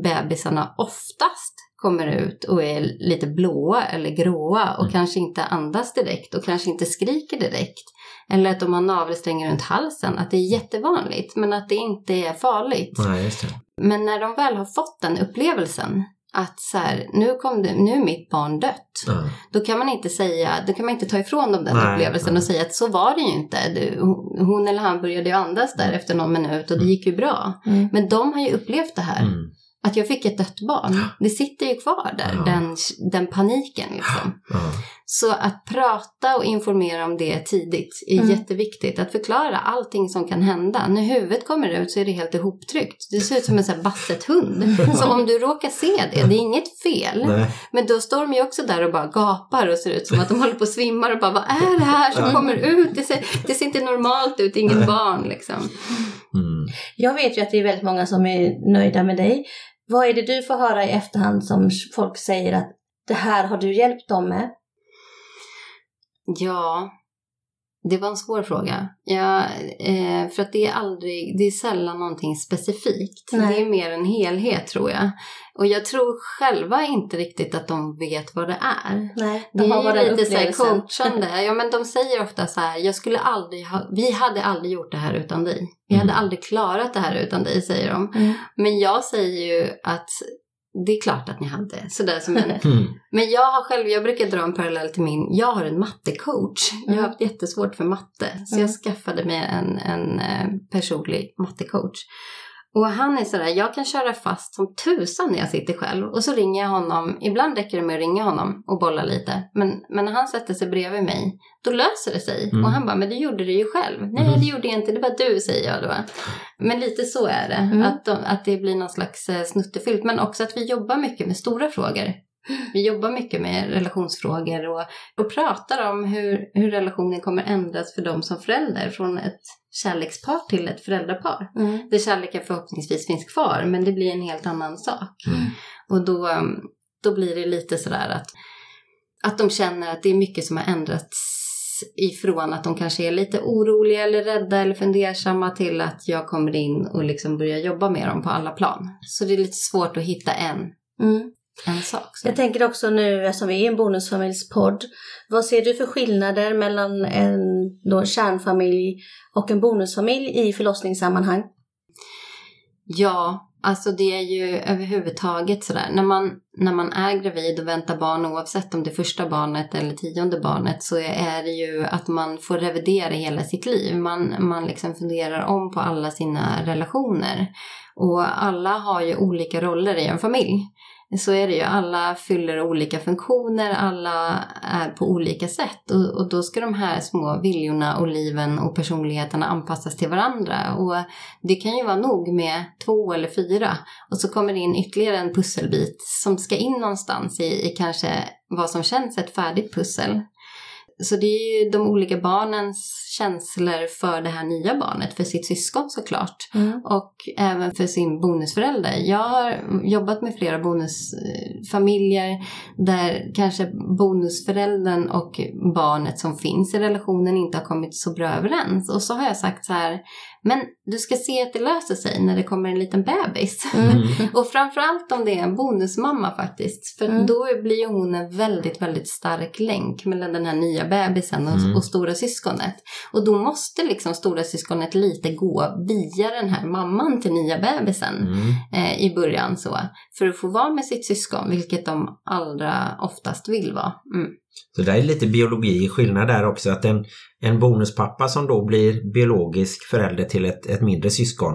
bebisarna oftast kommer ut och är lite blåa eller gråa och Mm. kanske inte andas direkt och kanske inte skriker direkt. Eller att de har navelsträngar runt halsen, att det är jättevanligt men att det inte är farligt. Nej, just det. Men när de väl har fått den upplevelsen att så här, nu, kom det, nu är mitt barn dött. Ja. Då kan man inte säga, då kan man inte ta ifrån dem den Nej, upplevelsen nej. och säga att så var det ju inte. Du, hon eller han började ju andas där efter någon minut och det gick ju bra. Mm. Men de har ju upplevt det här. Mm. Att jag fick ett dött barn. Det sitter ju kvar där, den, den paniken liksom. Så att prata och informera om det tidigt är Mm. jätteviktigt. Att förklara allting som kan hända. När huvudet kommer ut så är det helt ihoptryckt. Det ser ut som en sån här basset-hund. Så om du råkar se det, det är inget fel. Nej. Men då står de ju också där och bara gapar och ser ut som att de håller på att svimma och bara vad är det här som kommer ut? Det ser, det ser inte normalt ut, inget Nej. barn liksom. Mm. Jag vet ju att det är väldigt många som är nöjda med dig. Vad är det du får höra i efterhand som folk säger att det här har du hjälpt dem med? Ja, det var en svår fråga. Ja, eh, för att det är aldrig, det är sällan någonting specifikt. Nej. Det är mer en helhet tror jag. Och jag tror själva inte riktigt att de vet vad det är. Nej, Det de har bara är lite så här coachande. Ja, men de säger ofta så här, jag skulle aldrig ha, vi hade aldrig gjort det här utan dig. Vi hade Mm. aldrig klarat det här utan dig, säger de. Mm. Men jag säger ju att det är klart att ni hade. Sådär som en Mm. men jag har själv, jag brukar dra en parallell till min, jag har en mattecoach. Jag har Mm. haft jättesvårt för matte. Så Mm. jag skaffade mig en, en eh, personlig mattecoach. Och han är sådär, jag kan köra fast som tusan när jag sitter själv. Och så ringer jag honom, ibland räcker det med att ringa honom och bolla lite. Men, men när han sätter sig bredvid mig, då löser det sig. Mm. Och han bara, men du gjorde det ju själv. Nej, Mhm. det gjorde jag inte, det var du, säger jag då. Men lite så är det, Mm. att, de, att det blir någon slags eh, snuttefyllt. Men också att vi jobbar mycket med stora frågor. Vi jobbar mycket med relationsfrågor och, och pratar om hur, hur relationen kommer ändras för dem som förälder. Från ett kärlekspar till ett föräldrapar. Mm. Där kärleken förhoppningsvis finns kvar, men det blir en helt annan sak. Mm. Och då, då blir det lite sådär att, att de känner att det är mycket som har ändrats ifrån att de kanske är lite oroliga eller rädda eller fundersamma till att jag kommer in och liksom börjar jobba med dem på alla plan. Så det är lite svårt att hitta en, Mm. En sak. Så. Jag tänker också nu, eftersom vi är en bonusfamiljspodd, vad ser du för skillnader mellan en då, kärnfamilj och en bonusfamilj i förlossningssammanhang? Ja, alltså det är ju överhuvudtaget sådär. När man, när man är gravid och väntar barn, oavsett om det är första barnet eller tionde barnet, så är det ju att man får revidera hela sitt liv. Man, man liksom funderar om på alla sina relationer. Och alla har ju olika roller i en familj. Så är det ju. Alla fyller olika funktioner, alla är på olika sätt. Och, och då ska de här små viljorna och liven och personligheterna anpassas till varandra. Och det kan ju vara nog med två eller fyra. Och så kommer det in ytterligare en pusselbit som ska in någonstans i, i kanske vad som känns ett färdigt pussel. så det är ju de olika barnens känslor för det här nya barnet, för sitt syskon såklart. Mm. Och även för sin bonusförälder. Jag har jobbat med flera bonusfamiljer där kanske bonusföräldern och barnet som finns i relationen inte har kommit så bra överens. Och så har jag sagt så här, men du ska se att det löser sig när det kommer en liten bebis. Mm. och framförallt om det är en bonusmamma faktiskt. För Mm. då blir hon en väldigt, väldigt stark länk mellan den här nya bebisen och, Mm. och stora syskonet. Och då måste liksom stora syskonet lite gå via den här mamman till nya bebisen Mm. eh, i början så. För att få vara med sitt syskon, vilket de allra oftast vill vara. Mm. Så det är lite biologi skillnad där också att en, en bonuspappa som då blir biologisk förälder till ett, ett mindre syskon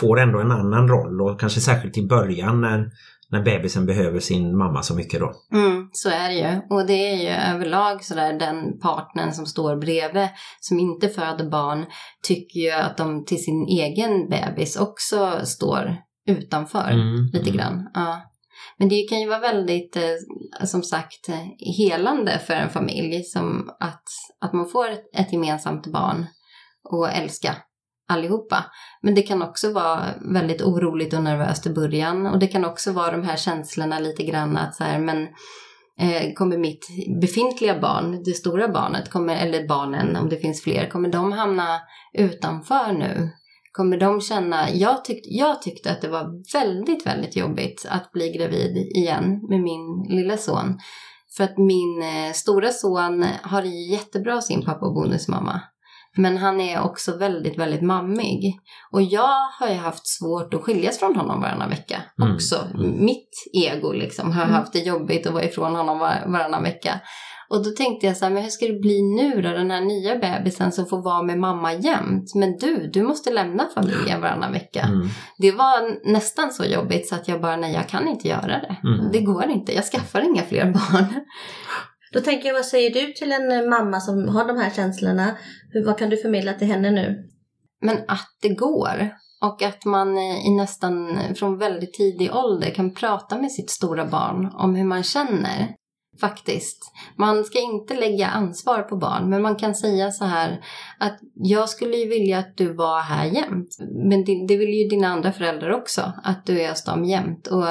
får ändå en annan roll och kanske särskilt i början när, när bebisen behöver sin mamma så mycket då. Mm, så är det ju. Och det är ju överlag sådär den partnern som står bredvid som inte föder barn tycker ju att de till sin egen bebis också står utanför Mm, lite mm. grann. Ja. Men det kan ju vara väldigt, eh, som sagt, helande för en familj som att, att man får ett, ett gemensamt barn och älska allihopa. Men det kan också vara väldigt oroligt och nervöst i början och det kan också vara de här känslorna lite grann att så här, men eh, kommer mitt befintliga barn, det stora barnet, kommer, eller barnen om det finns fler, kommer de hamna utanför nu? Kommer de känna, jag, tyck, jag tyckte att det var väldigt, väldigt jobbigt att bli gravid igen med min lilla son. För att min eh, stora son har det jättebra sin pappa och bonusmamma. Men han är också väldigt, väldigt mammig. Och jag har ju haft svårt att skiljas från honom varannan vecka Mm, också. mm. Mitt ego liksom har Mm. haft det jobbigt att vara ifrån honom var, varannan vecka. Och då tänkte jag så här, men hur ska det bli nu då? Den här nya bebisen som får vara med mamma jämt. Men du, du måste lämna familjen varannan vecka. Mm. Det var nästan så jobbigt så att jag bara, nej jag kan inte göra det. Mm. Det går inte, jag skaffar inga fler barn. Då tänker jag, vad säger du till en mamma som har de här känslorna? Hur, vad kan du förmedla till henne nu? Men att det går. Och att man i nästan från väldigt tidig ålder kan prata med sitt stora barn om hur man känner. Faktiskt. Man ska inte lägga ansvar på barn, men man kan säga så här att jag skulle ju vilja att du var här jämt. Men det, det vill ju dina andra föräldrar också, att du är hos dem jämt. Och,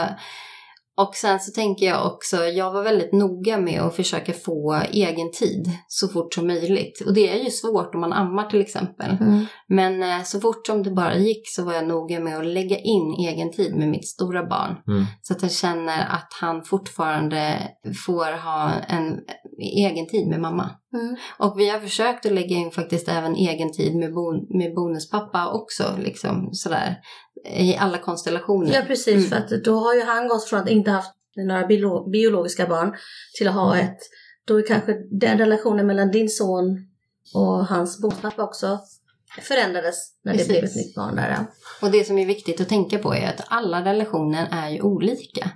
och sen så tänker jag också, jag var väldigt noga med att försöka få egen tid så fort som möjligt. Och det är ju svårt om man ammar till exempel. Men eh, så fort som det bara gick så var jag noga med att lägga in egen tid med mitt stora barn. Mm. Så att jag känner att han fortfarande får ha en egen tid med mamma. Mm. Och vi har försökt att lägga in faktiskt även egen tid med, bon- med bonuspappa också. Liksom sådär. I alla konstellationer. Ja, precis. Mm. För att då har ju han gått från att inte haft några biolo- biologiska barn till att ha Mm. ett. Då är kanske den relationen mellan din son och hans bospappa också förändrades när det Precis. blev ett nytt barn där. Och det som är viktigt att tänka på är att alla relationer är ju olika.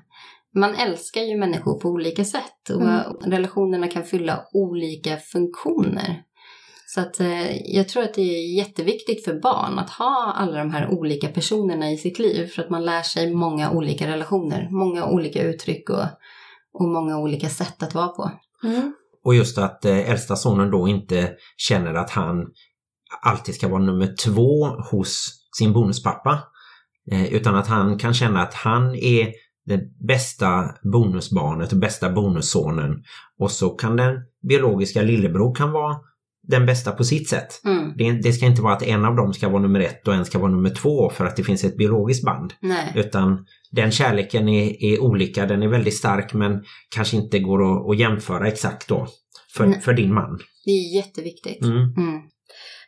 Man älskar ju människor på olika sätt och Mm. relationerna kan fylla olika funktioner. Så att eh, jag tror att det är jätteviktigt för barn att ha alla de här olika personerna i sitt liv för att man lär sig många olika relationer, många olika uttryck och, och många olika sätt att vara på. Mm. Och just att eh, äldsta sonen då inte känner att han alltid ska vara nummer två hos sin bonuspappa. Eh, utan att han kan känna att han är det bästa bonusbarnet bästa bonussonen. Och så kan den biologiska lillebror kan vara den bästa på sitt sätt. Mm. Det, det ska inte vara att en av dem ska vara nummer ett och en ska vara nummer två för att det finns ett biologiskt band. Nej. Utan den kärleken är, är olika, den är väldigt stark men kanske inte går att, att jämföra exakt då för, för din man. Det är jätteviktigt. Mm. Mm.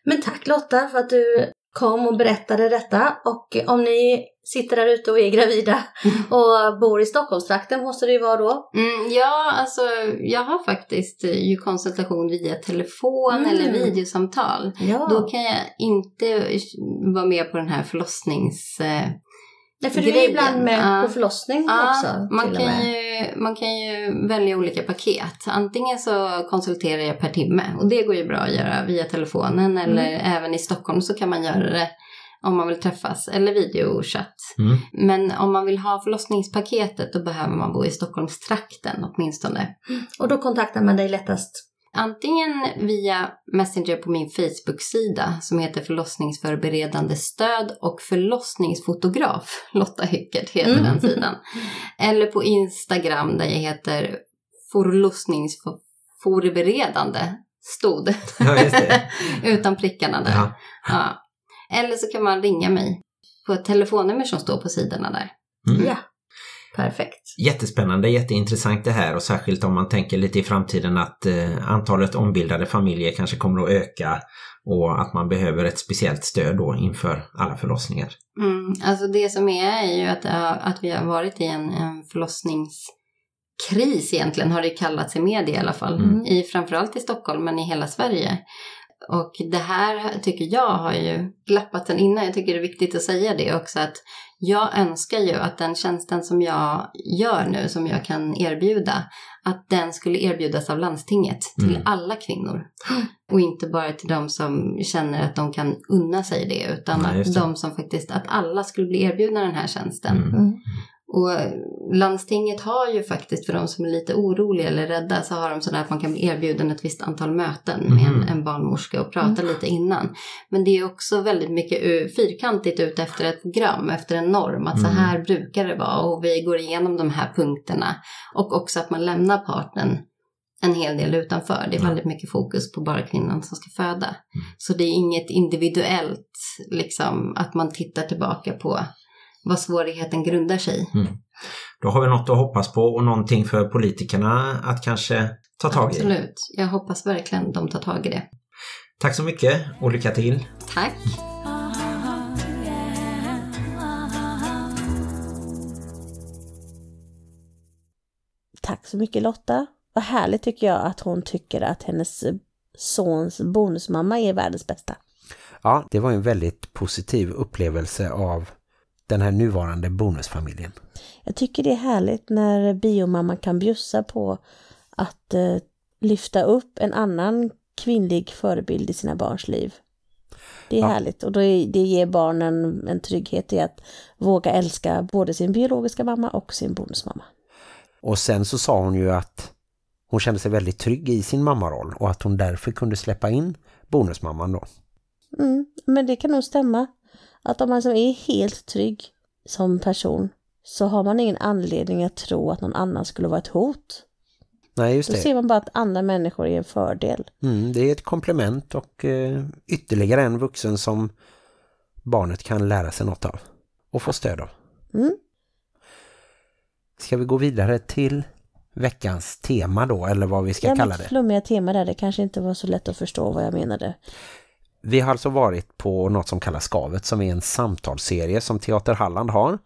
Men tack Lotta för att du kom och berättade detta. Och om ni sitter där ute och är gravida och bor i Stockholmstrakten måste det ju vara då. Mm, ja, alltså jag har faktiskt eh, ju konsultation via telefon Mm. eller videosamtal. Ja. Då kan jag inte vara med på den här förlossnings... Nej, för du är ibland med Ja. på förlossning ja, också. man, kan ju, man kan ju välja olika paket. Antingen så konsulterar jag per timme och det går ju bra att göra via telefonen eller även i Stockholm så kan man göra det om man vill träffas eller videochatt. Mm. Men om man vill ha förlossningspaketet då behöver man bo i Stockholmstrakten åtminstone. Och då kontaktar man dig lättast Antingen via Messenger på min Facebook-sida som heter förlossningsförberedande stöd och förlossningsfotograf. Lotta Hyckert heter Mm. den sidan. Eller på Instagram där jag heter förlossningsförberedande stod. Ja. Utan prickarna där. Ja. Ja. Eller så kan man ringa mig på ett telefonnummer som står på sidorna där. Mm. Ja. Perfekt. Jättespännande, jätteintressant det här och särskilt om man tänker lite i framtiden att eh, antalet ombildade familjer kanske kommer att öka och att man behöver ett speciellt stöd då inför alla förlossningar. Mm, alltså det som är är ju att, har- att vi har varit i en, en förlossningskris egentligen har det kallats i media i alla fall. Mm. I, framförallt i Stockholm men i hela Sverige. Och det här tycker jag har ju glappat sen innan. Jag tycker det är viktigt att säga det också att jag önskar ju att den tjänsten som jag gör nu, som jag kan erbjuda, att den skulle erbjudas av landstinget till Mm. alla kvinnor. Och inte bara till de som känner att de kan unna sig det, utan Nej, att det. de som faktiskt, att alla skulle bli erbjudna den här tjänsten. Mm. Mm. Och landstinget har ju faktiskt, för de som är lite oroliga eller rädda, så har de sådär att man kan bli erbjuden ett visst antal möten med en, Mhm. en barnmorska och prata lite innan. Men det är också väldigt mycket uh, fyrkantigt ute efter ett program, efter en norm, att så Mm. här brukar det vara och vi går igenom de här punkterna. Och också att man lämnar partnern en hel del utanför. Det är väldigt mycket fokus på bara kvinnan som ska föda. Så det är inget individuellt, liksom, att man tittar tillbaka på vad svårigheten grundar sig i. Då har vi något att hoppas på och någonting för politikerna att kanske ta tag i. Absolut. Jag hoppas verkligen de tar tag i det. Tack så mycket och lycka till! Tack. Tack så mycket Lotta. Vad härligt tycker jag att hon tycker att hennes sons bonusmamma är världens bästa. Ja, det var en väldigt positiv upplevelse av den här nuvarande bonusfamiljen. Jag tycker det är härligt när biomamman kan bjussa på att eh, lyfta upp en annan kvinnlig förebild i sina barns liv. Det är Ja. härligt och då är, det ger barnen en trygghet i att våga älska både sin biologiska mamma och sin bonusmamma. Och sen så sa hon ju att hon kände sig väldigt trygg i sin mammaroll och att hon därför kunde släppa in bonusmamman då. Mm, men det kan nog stämma. Att om man som är helt trygg som person så har man ingen anledning att tro att någon annan skulle vara ett hot. Nej, just Då det. ser man bara att andra människor är en fördel. Mm, det är ett komplement och eh, ytterligare en vuxen som barnet kan lära sig något av och få stöd av. Mm. Ska vi gå vidare till veckans tema då, eller vad vi ska Ja, kalla det? flummiga tema där, det kanske inte var så lätt att förstå vad jag menade. Vi har alltså varit på något som kallas Skavet som är en samtalsserie som Teater Halland har.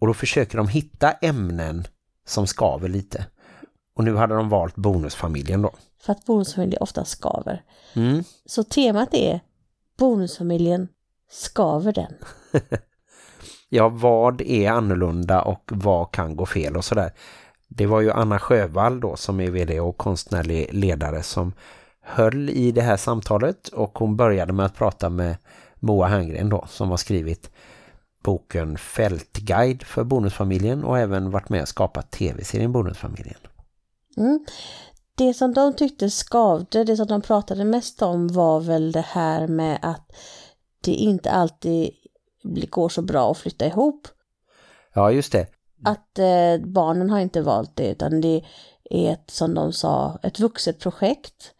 Och då försöker de hitta ämnen som skaver lite. Och nu hade de valt bonusfamiljen då. För att bonusfamiljer ofta skaver. Mm. Så temat är bonusfamiljen skaver den. Ja, vad är annorlunda och vad kan gå fel och sådär. Det var ju Anna Sjövall då som är vd och konstnärlig ledare som höll i det här samtalet och hon började med att prata med Moa Herngren då som har skrivit boken Fältguide för bonusfamiljen och även varit med och skapat tv-serien Bonusfamiljen. Mm. Det som de tyckte skavde, det som de pratade mest om var väl det här med att det inte alltid går så bra att flytta ihop. Ja, just det. Att eh, barnen har inte valt det utan det är ett, som de sa, ett vuxet projekt.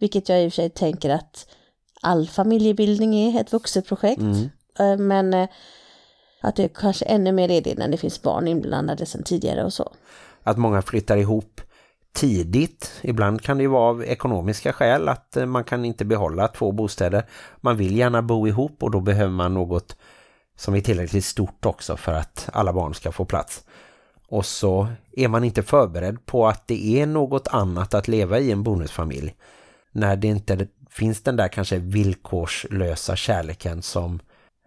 Vilket jag i och för sig tänker att all familjebildning är ett vuxet projekt. Mm. Eh, Men eh, att det kanske ännu mer är det när det finns barn inblandade sedan tidigare och så. Att många flyttar ihop tidigt. Ibland kan det ju vara av ekonomiska skäl att eh, man kan inte behålla två bostäder. Man vill gärna bo ihop och då behöver man något som är tillräckligt stort också för att alla barn ska få plats. Och så är man inte förberedd på att det är något annat att leva i en bonusfamilj. När det inte finns den där kanske villkorslösa kärleken som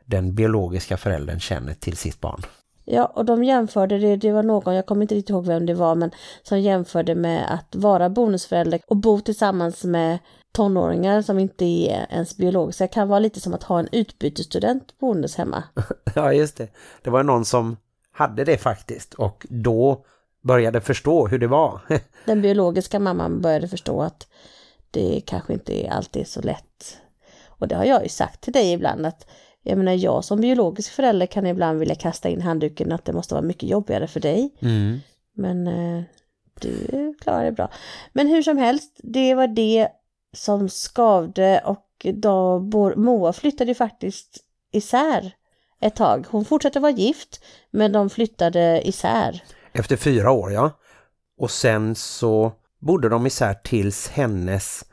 den biologiska föräldern känner till sitt barn. Ja, och de jämförde det, det var någon, jag kommer inte riktigt ihåg vem det var, men som jämförde med att vara bonusförälder och bo tillsammans med tonåringar som inte är ens biologiska. Det kan vara lite som att ha en utbytesstudent boendes hemma. Ja, just det. Det var någon som hade det faktiskt och då började förstå hur det var. Den biologiska mamman började förstå att det kanske inte alltid är så lätt. Och det har jag ju sagt till dig ibland att jag menar jag som biologisk förälder kan ibland vilja kasta in handduken att det måste vara mycket jobbigare för dig. Mm. Men eh, du klarar det bra. Men hur som helst, det var det som skavde och då Moa flyttade ju faktiskt isär ett tag. Hon fortsatte vara gift men de flyttade isär. Efter fyra år, ja. Och sen så bodde de isär tills hennes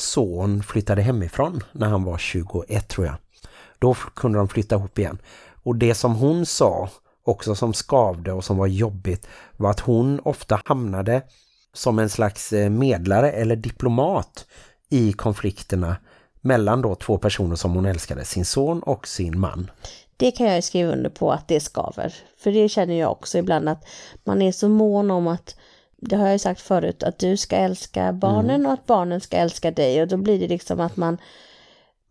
son flyttade hemifrån när han var 21 tror jag. Då kunde de flytta ihop igen. Och det som hon sa, också som skavde och som var jobbigt, var att hon ofta hamnade som en slags eh, medlare eller diplomat i konflikterna mellan då två personer som hon älskade, sin son och sin man. Det kan jag skriva under på att det skaver. För det känner jag också ibland att man är så mån om att, det har jag ju sagt förut, att du ska älska barnen och att barnen ska älska dig. Och då blir det liksom att man,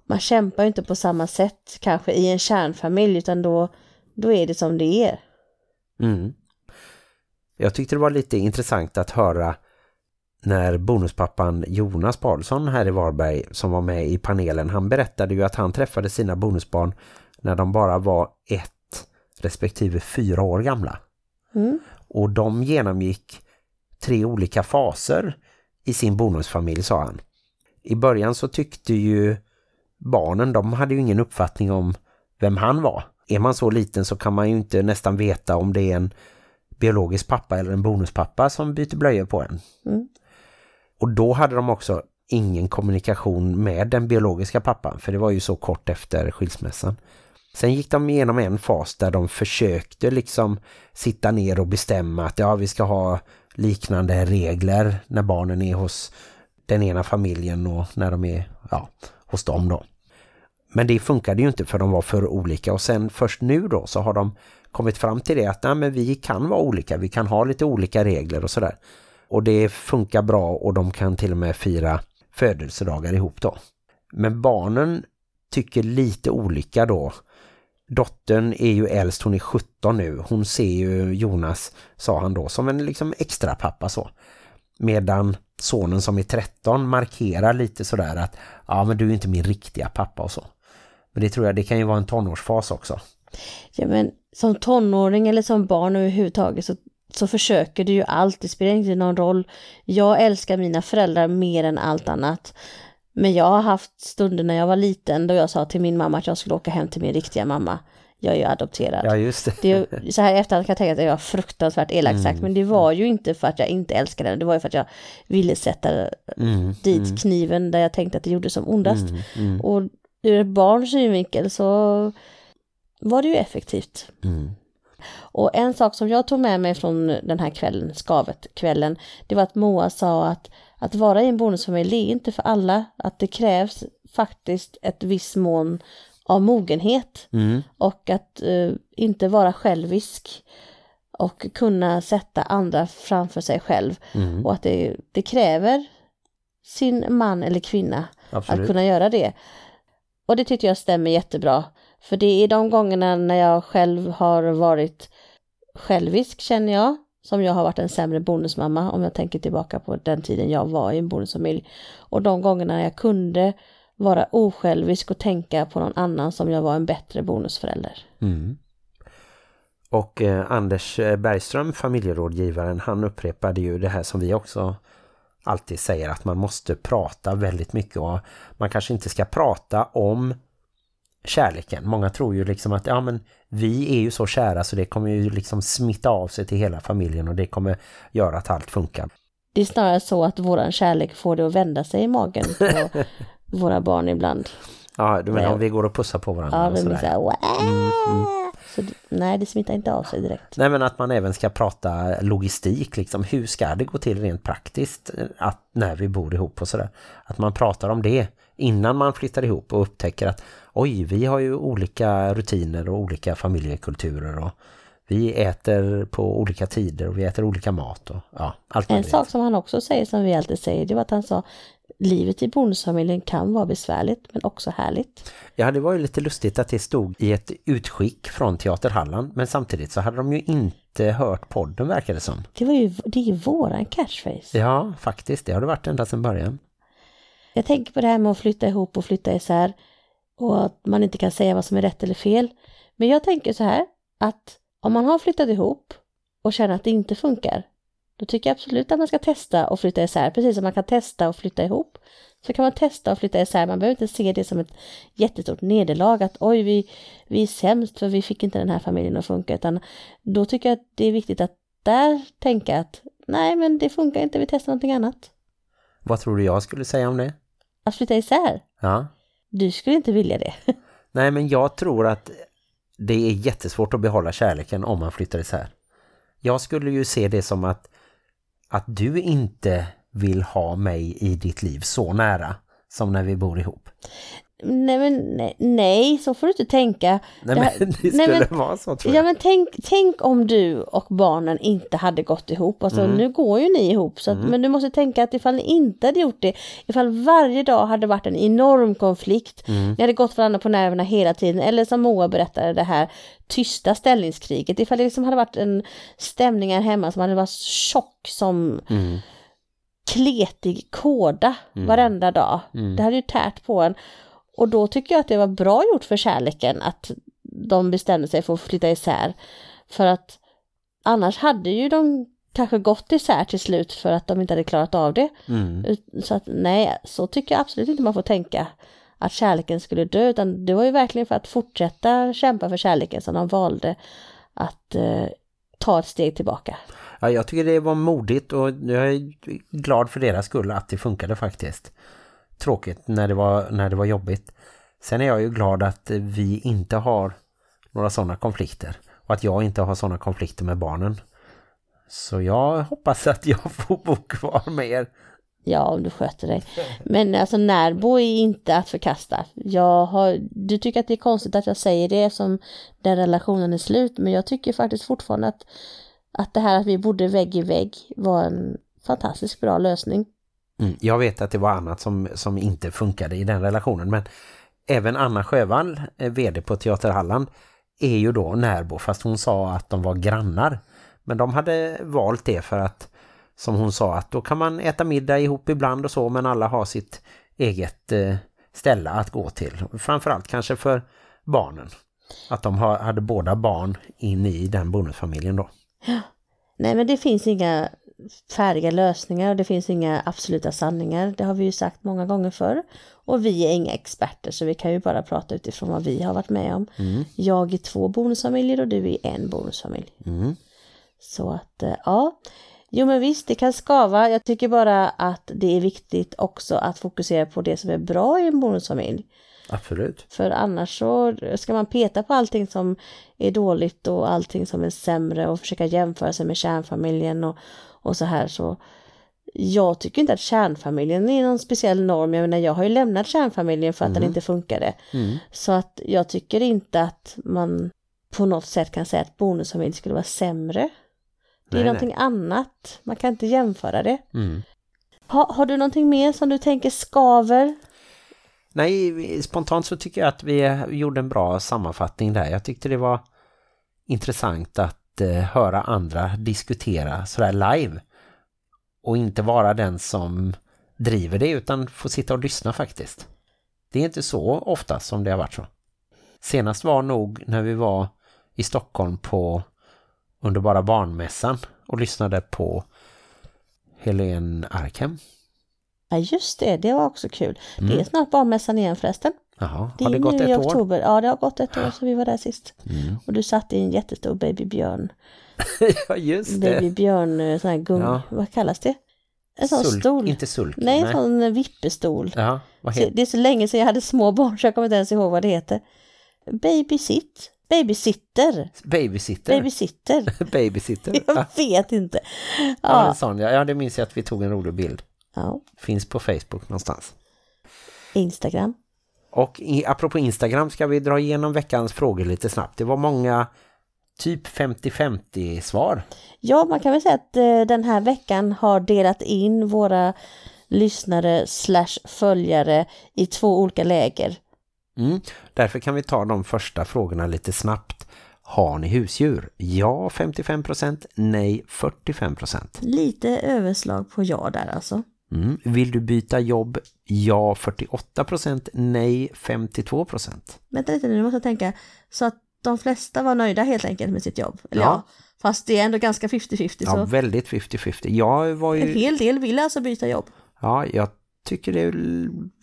man kämpar inte på samma sätt kanske i en kärnfamilj utan då, då är det som det är. Mm. Jag tyckte det var lite intressant att höra när bonuspappan Jonas Paulsson här i Varberg som var med i panelen, han berättade ju att han träffade sina bonusbarn när de bara var ett respektive fyra år gamla. Mm. Och de genomgick tre olika faser i sin bonusfamilj, sa han. I början så tyckte ju barnen, de hade ju ingen uppfattning om vem han var. Är man så liten så kan man ju inte nästan veta om det är en biologisk pappa eller en bonuspappa som byter blöjor på en. Mm. Och då hade de också ingen kommunikation med den biologiska pappan för det var ju så kort efter skilsmässan. Sen gick de igenom en fas där de försökte liksom sitta ner och bestämma att ja, vi ska ha liknande regler när barnen är hos den ena familjen och när de är ja, hos dem då. Men det funkade ju inte för de var för olika och sen först nu då så har de kommit fram till det att nej, men vi kan vara olika, vi kan ha lite olika regler och sådär. Och det funkar bra och de kan till och med fira födelsedagar ihop då. Men barnen tycker lite olika då. Dottern är ju äldst, hon är 17 nu. Hon ser ju Jonas, sa han då, som en liksom extra pappa så. Medan sonen som är 13 markerar lite sådär att ja men du är inte min riktiga pappa och så. Men det tror jag, det kan ju vara en tonårsfas också. Ja men som tonåring eller som barn överhuvudtaget så, så försöker du ju alltid, det spelar inte någon roll. Jag älskar mina föräldrar mer än allt annat. Men jag har haft stunder när jag var liten då jag sa till min mamma att jag skulle åka hem till min riktiga mamma. Jag är ju adopterad. Ja just det. Det är, så här efterhand kan jag tänka att jag var fruktansvärt elakt sagt, men det var ju inte för att jag inte älskade henne, det var ju för att jag ville sätta Mm, dit kniven där jag tänkte att det gjorde som ondast. mm, mm, Och ur ett barns synvinkel så var det ju effektivt. mm. Och en sak som jag tog med mig från den här kvällen, skavet kvällen, det var att Moa sa att att vara i en bonusfamilj det är inte för alla, att det krävs faktiskt ett viss mån av mogenhet Mm. och att eh, inte vara självisk och kunna sätta andra framför sig själv Mm. och att det, det kräver sin man eller kvinna Absolut. att kunna göra det. Och det tycker jag stämmer jättebra. För det är de gångerna när jag själv har varit självisk känner jag, som jag har varit en sämre bonusmamma om jag tänker tillbaka på den tiden jag var i en bonusfamilj. Och de gångerna jag kunde vara osjälvisk och tänka på någon annan som jag var en bättre bonusförälder. Mm. Och eh, Anders eh, Bergström, familjerådgivaren, han upprepade ju det här som vi också alltid säger att man måste prata väldigt mycket och man kanske inte ska prata om kärleken. Många tror ju liksom att ja men vi är ju så kära så det kommer ju liksom smitta av sig till hela familjen och det kommer göra att allt funkar. Det är snarare så att våran kärlek får det att vända sig i magen på våra barn ibland. Ja, du menar om vi går och pussar på varandra Ja, och men sådär. så här, "Wow." Mm, mm. Så, nej, det smittar inte av sig direkt. Nej men att man även ska prata logistik liksom. Hur ska det gå till rent praktiskt eh, att när vi bor ihop och sådär. Att man pratar om det innan man flyttar ihop och upptäcker att oj vi har ju olika rutiner och olika familjekulturer och vi äter på olika tider och vi äter olika mat och ja, allt En sak som han också säger som vi alltid säger det var att han sa livet i bonusfamiljen kan vara besvärligt men också härligt. Ja, det var ju lite lustigt att det stod i ett utskick från Teater Halland men samtidigt så hade de ju inte hört podden verkar det som. Det, var ju, det är våran catchphrase. Ja, faktiskt. Det har det varit ända sedan början. Jag tänker på det här med att flytta ihop och flytta isär och att man inte kan säga vad som är rätt eller fel. Men jag tänker så här att om man har flyttat ihop och känner att det inte funkar, då tycker jag absolut att man ska testa och flytta isär, precis som man kan testa och flytta ihop. Så kan man testa och flytta isär, man behöver inte se det som ett jättestort nederlag, att oj, vi, vi är sämst för vi fick inte den här familjen att funka, utan då tycker jag att det är viktigt att där tänka att nej, men det funkar inte, vi testar någonting annat. Vad tror du jag skulle säga om det? Att flytta isär, Ja du skulle inte vilja det. Nej, men jag tror att det är jättesvårt att behålla kärleken om man flyttar isär. Jag skulle ju se det som att, att du inte vill ha mig i ditt liv så nära som när vi bor ihop. Nej, men nej, nej, så får du inte tänka. Nej, Det här- men det nej, skulle men- vara så tror Ja jag. men tänk, tänk om du och barnen inte hade gått ihop. Alltså Mm. nu går ju ni ihop. Så att, Men du måste tänka att ifall ni inte hade gjort det, ifall varje dag hade varit en enorm konflikt, Mm. ni hade gått varandra på nerverna hela tiden, eller som Moa berättade det här tysta ställningskriget, ifall det liksom hade varit en stämning här hemma som hade varit tjock som Mm. kletig kåda varenda dag. Mm. Det hade ju tärt på en. Och då tycker jag att det var bra gjort för kärleken att de bestämde sig för att flytta isär. För att annars hade ju de kanske gått isär till slut för att de inte hade klarat av det. Mm. Så att nej, så tycker jag absolut inte man får tänka att kärleken skulle dö, utan det var ju verkligen för att fortsätta kämpa för kärleken som de valde att eh, ta ett steg tillbaka. Ja, jag tycker det var modigt och jag är glad för deras skull att det funkade faktiskt. Tråkigt när det var, när det var jobbigt. Sen är jag ju glad att vi inte har några sådana konflikter. Och att jag inte har sådana konflikter med barnen. Så jag hoppas att jag får bo kvar med er. Ja, om du sköter dig. Men alltså närbo är inte att förkasta. Jag har, du tycker att det är konstigt att jag säger det som den relationen är slut, men jag tycker faktiskt fortfarande att, att det här att vi bodde vägg i vägg var en fantastiskt bra lösning. Mm, jag vet att det var annat som, som inte funkade i den relationen men även Anna Sjövall, eh, vd på Teater Halland, är ju då närbo fast hon sa att de var grannar. Men de hade valt det för att, som hon sa, att då kan man äta middag ihop ibland och så men alla har sitt eget eh, ställe att gå till. Framförallt kanske för barnen. Att de hade båda barn in i den bonusfamiljen då. Nej, men det finns inga färdiga lösningar och det finns inga absoluta sanningar. Det har vi ju sagt många gånger förr. Och vi är inga experter så vi kan ju bara prata utifrån vad vi har varit med om. Jag är två bonusfamiljer och du är en bonusfamilj. Mm. Så att eh, ja, jo men visst det kan skava. Jag tycker bara att det är viktigt också att fokusera på det som är bra i en bonusfamilj. Absolut. För annars så ska man peta på allting som är dåligt och allting som är sämre och försöka jämföra sig med kärnfamiljen och, och så här så. Jag tycker inte att kärnfamiljen är någon speciell norm. Jag menar, jag har ju lämnat kärnfamiljen för att den inte funkade. Mm. Så att jag tycker inte att man på något sätt kan säga att bonusfamilj skulle vara sämre. Det är Nej, någonting annat. Man kan inte jämföra det. Mm. Ha, har du någonting mer som du tänker skaver? Nej, spontant så tycker jag att vi gjorde en bra sammanfattning där. Jag tyckte det var intressant att eh, höra andra diskutera sådär live. Och inte vara den som driver det utan få sitta och lyssna faktiskt. Det är inte så ofta som det har varit så. Senast var nog när vi var i Stockholm på Underbara barnmässan och lyssnade på Helene Arkhem. Ja just det, det var också kul. Det Mm. är snart barnmässan igen förresten. Jaha, Det har är det gått ett år? oktober. Ja det har gått ett år så vi var där sist. Mm. Och du satt i en jättestor babybjörn. ja, just det. Babybjörn, eh, sån här gung, Ja. vad kallas det? En sån Sulk, stol. Inte sulk. Nej, en sån eh, vippestol. Ja, vad Så heter Det är så länge sedan jag hade små barn så jag kommer inte ens ihåg vad det heter. Babysit? Babysitter? Babysitter. Babysitter? Babysitter. Jag Ja, vet inte. ja, Ja, en sån. Ja, det minns jag att vi tog en rolig bild. ja. Finns på Facebook någonstans. Instagram. Och i, apropå Instagram ska vi dra igenom veckans frågor lite snabbt. Det var många typ 50-50 svar. Ja, man kan väl säga att eh, den här veckan har delat in våra lyssnare slash följare i två olika läger. Mm. Därför kan vi ta de första frågorna lite snabbt. Har ni husdjur? Ja 55%, nej 45%. Lite överslag på ja där alltså. Mm. Vill du byta jobb? Ja 48%, nej 52%. Vänta lite nu, nu måste tänka. Så att de flesta var nöjda helt enkelt med sitt jobb. Eller Ja. ja. Fast det är ändå ganska 50-50 Ja, så väldigt 50-50. Jag var en ju... hel del vill alltså byta jobb. Ja, jag tycker det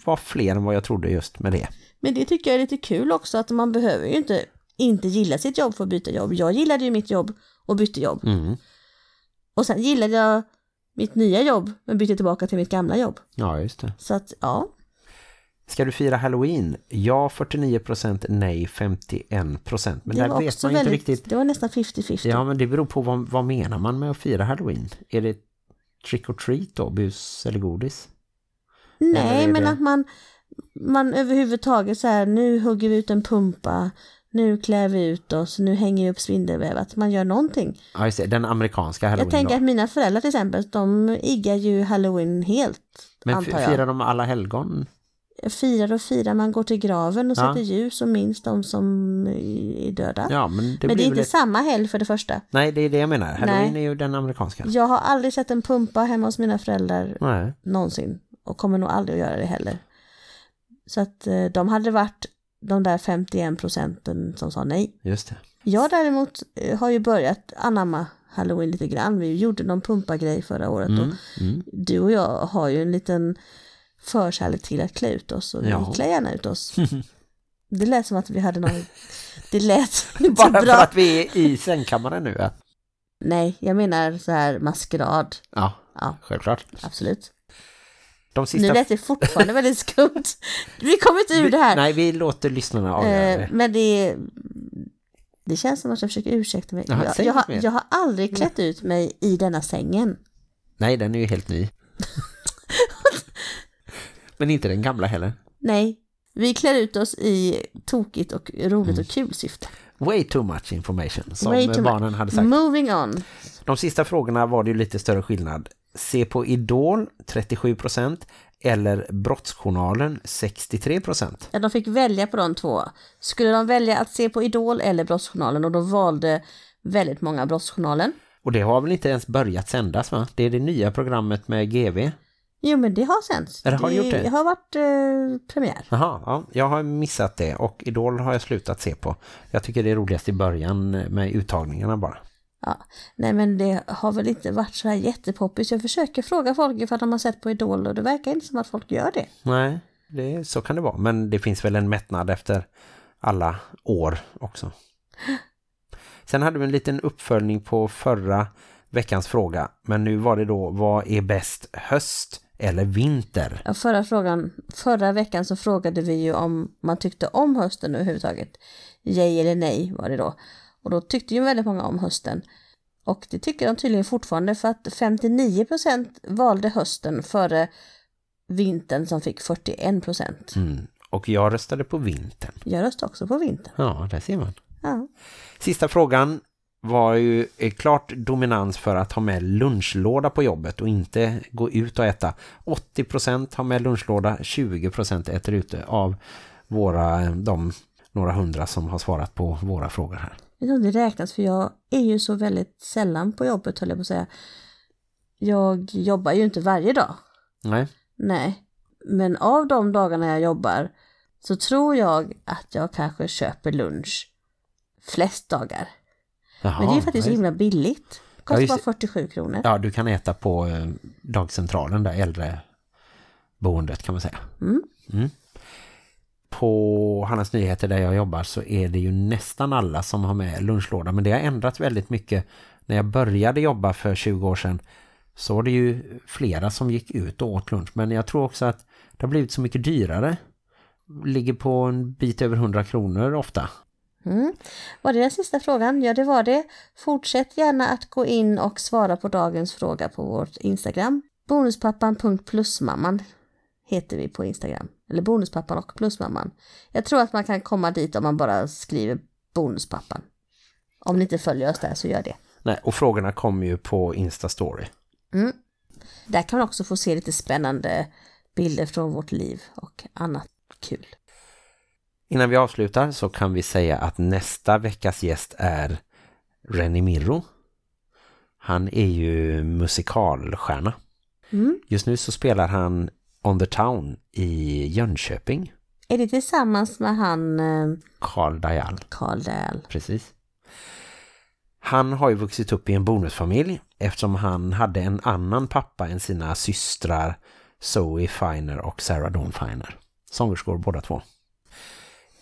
var fler än vad jag trodde just med det. Men det tycker jag är lite kul också att man behöver ju inte inte gilla sitt jobb för att byta jobb. Jag gillade ju mitt jobb och bytte jobb. Mm. Och sen gillade jag mitt nya jobb men bytte tillbaka till mitt gamla jobb. Ja, just det. Så att ja, Ska du fira Halloween? Ja 49%, nej 51%. Men det där vet man ju inte väldigt, riktigt. det var nästan 50-50. Ja, men det beror på vad, vad menar man med att fira Halloween? Är det trick or treat då? Bus eller godis? eller Nej, är men det- att man, man överhuvudtaget så här, nu hugger vi ut en pumpa, nu klär vi ut oss, nu hänger vi upp spindelväv, att man gör någonting. Ja, just det. Den amerikanska Halloween Jag tänker då. att mina föräldrar till exempel, de iggar ju halloween helt, Men antar jag. firar de alla helgon? Firar och firar, man går till graven och Ja. sätter ljus och minns de som är döda. Ja, men det men det är inte ett... samma helg för det första. Nej, det är det jag menar. Halloween Nej. är ju den amerikanska. Jag har aldrig sett en pumpa hemma hos mina föräldrar Nej. någonsin och kommer nog aldrig att göra det heller. Så att eh, de hade varit de där 51 procenten som sa nej. Just det. Jag däremot eh, har ju börjat anamma halloween lite grann. Vi gjorde någon pumpagrej förra året och Mm. Mm. du och jag har ju en liten förkärlek till att klä ut oss och Ja. vi klär gärna ut oss. Det lät som att vi hade någon... Det lät inte Bara för bra. att vi är i sängkammaren nu, ja. Nej, jag menar så här maskerad. Ja, Ja, självklart. absolut. De Nu sista... lät det fortfarande väldigt skumt. Vi kommer inte ur det här. Nej, vi låter lyssnarna avgöra Eh, det. men det, det känns som att jag försöker ursäkta mig. Jaha, jag, jag, har, jag har aldrig klätt ut mig i denna sängen. Nej, den är ju helt ny. Men inte den gamla heller. Nej, vi klär ut oss i tokigt och roligt Mm. och kul syfte. Way too much information, som barnen hade sagt. Moving on. De sista frågorna var det ju lite större skillnad. Se på Idol 37% eller Brottsjournalen 63%. Ja, de fick välja på de två. Skulle de välja att se på Idol eller Brottsjournalen och då valde väldigt många Brottsjournalen. Och det har väl inte ens börjat sändas va? Det är det nya programmet med GV. Jo, men det har sänts. Eller har det gjort det? har varit eh, premiär. Jaha, ja, jag har missat det och Idol har jag slutat se på. Jag tycker det är roligast i början med uttagningarna bara. Ja, nej men det har väl inte varit så här jättepoppis. Jag försöker fråga folk ifall de har sett på Idol och det verkar inte som att folk gör det. Nej, det, så kan det vara. Men det finns väl en mättnad efter alla år också. Sen hade vi en liten uppföljning på förra veckans fråga. Men nu var det då, vad är bäst höst eller vinter? Ja, förra, frågan, förra veckan så frågade vi ju om man tyckte om hösten överhuvudtaget. Yay eller nej var det då. Och då tyckte ju väldigt många om hösten. Och det tycker de tydligen fortfarande för att 59% valde hösten före vintern som fick 41%. Mm. Och jag röstade på vintern. Jag röstade också på vintern. Ja, där ser man. Ja. Sista frågan var ju klart dominans för att ha med lunchlåda på jobbet och inte gå ut och äta. 80% har med lunchlåda, 20% äter ute av våra, de några hundra som har svarat på våra frågor här. Vet inte om det räknas för jag är ju så väldigt sällan på jobbet höll jag på att säga. Jag jobbar ju inte varje dag. Nej, Nej. Men av de dagarna jag jobbar så tror jag att jag kanske köper lunch flest dagar. Jaha, Men det är faktiskt så himla billigt. Ja, Kostar just bara det. 47 kronor. Ja, du kan äta på eh, dagcentralen där, äldre boendet kan man säga. Mm. Mm. På Hannas Nyheter där jag jobbar så är det ju nästan alla som har med lunchlåda. Men det har ändrat väldigt mycket. När jag började jobba för 20 år sedan så var det ju flera som gick ut och åt lunch. Men jag tror också att det har blivit så mycket dyrare. Ligger på en bit över 100 kronor ofta. Mm. Var det den sista frågan? Ja, det var det. Fortsätt gärna att gå in och svara på dagens fråga på vårt Instagram. Bonuspappan.plusmamman heter vi på Instagram. Eller bonuspappan och plusmamman. Jag tror att man kan komma dit om man bara skriver bonuspappan. Om ni inte följer oss där så gör det. Nej, och frågorna kommer ju på Insta-story. Mm. Där kan man också få se lite spännande bilder från vårt liv och annat kul. Innan vi avslutar så kan vi säga att nästa veckas gäst är Renny Mirro. Han är ju musikalstjärna. Mm. Just nu så spelar han On the Town i Jönköping. Är det tillsammans med han eh, Carl Dajal. Carl Dahl? Precis. Han har ju vuxit upp i en bonusfamilj eftersom han hade en annan pappa än sina systrar Zoe Finer och Sarah Dawn Finer. Sångerskor båda två.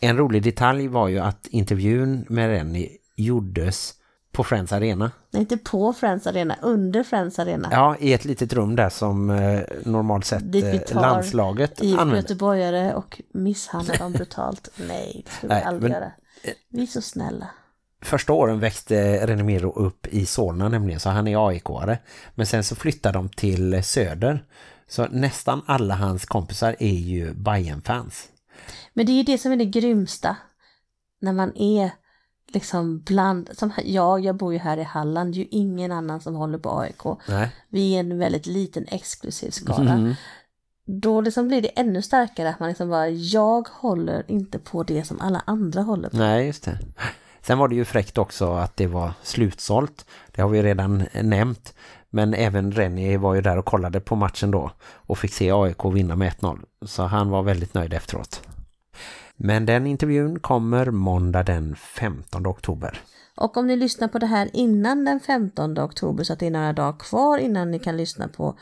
En rolig detalj var ju att intervjun med Rennie gjordes på Friends Arena. Nej, inte på Friends Arena, under Friends Arena. Ja, i ett litet rum där som eh, normalt sett eh, landslaget I använder. göteborgare och misshandlar dem brutalt. Nej, det skulle vi aldrig men- göra. Vi är så snälla. Första åren växte Renemiro upp i Solna nämligen så han är AIK-are. Men sen så flyttade de till Söder. Så nästan alla hans kompisar är ju Bayern-fans. Men det är ju det som är det grymsta. När man är liksom bland, som jag, jag bor ju här i Halland, det är ju ingen annan som håller på AIK. Nej. Vi är en väldigt liten exklusiv skara. Mm. Då liksom blir det ännu starkare att man liksom bara, jag håller inte på det som alla andra håller på. Nej, just det. Sen var det ju fräckt också att det var slutsålt. Det har vi redan nämnt. Men även Rennie var ju där och kollade på matchen då. Och fick se AIK vinna med 1-0. Så han var väldigt nöjd efteråt. Men den intervjun kommer måndag den 15 oktober. Och om ni lyssnar på det här innan den 15 oktober så att det är några dagar kvar innan ni kan lyssna på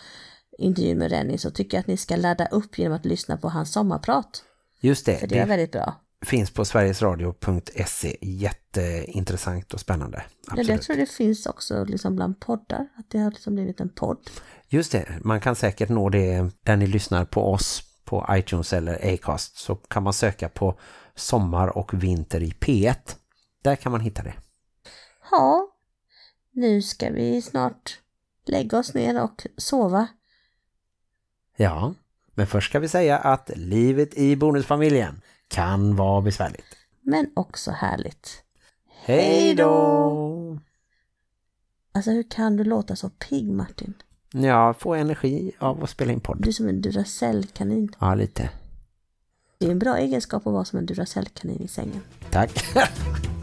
intervjun med Rennie så tycker jag att ni ska ladda upp genom att lyssna på hans sommarprat. Just det, För det är väldigt bra. finns på sverigesradio.se. Jätteintressant och spännande. Ja, det Absolut. jag tror det finns också liksom bland poddar, att det har liksom blivit en podd. Just det, man kan säkert nå det där ni lyssnar på oss på iTunes eller Acast så kan man söka på sommar och vinter i P1. Där kan man hitta det. Ja, nu ska vi snart lägga oss ner och sova. Ja, men först ska vi säga att livet i bonusfamiljen kan vara besvärligt. Men också härligt. Hej då! Alltså hur kan du låta så pigg Martin? Ja, få energi av att spela in podd. Du är som en Duracell-kanin. Ja, lite. Det är en bra egenskap att vara som en Duracell-kanin i sängen. Tack.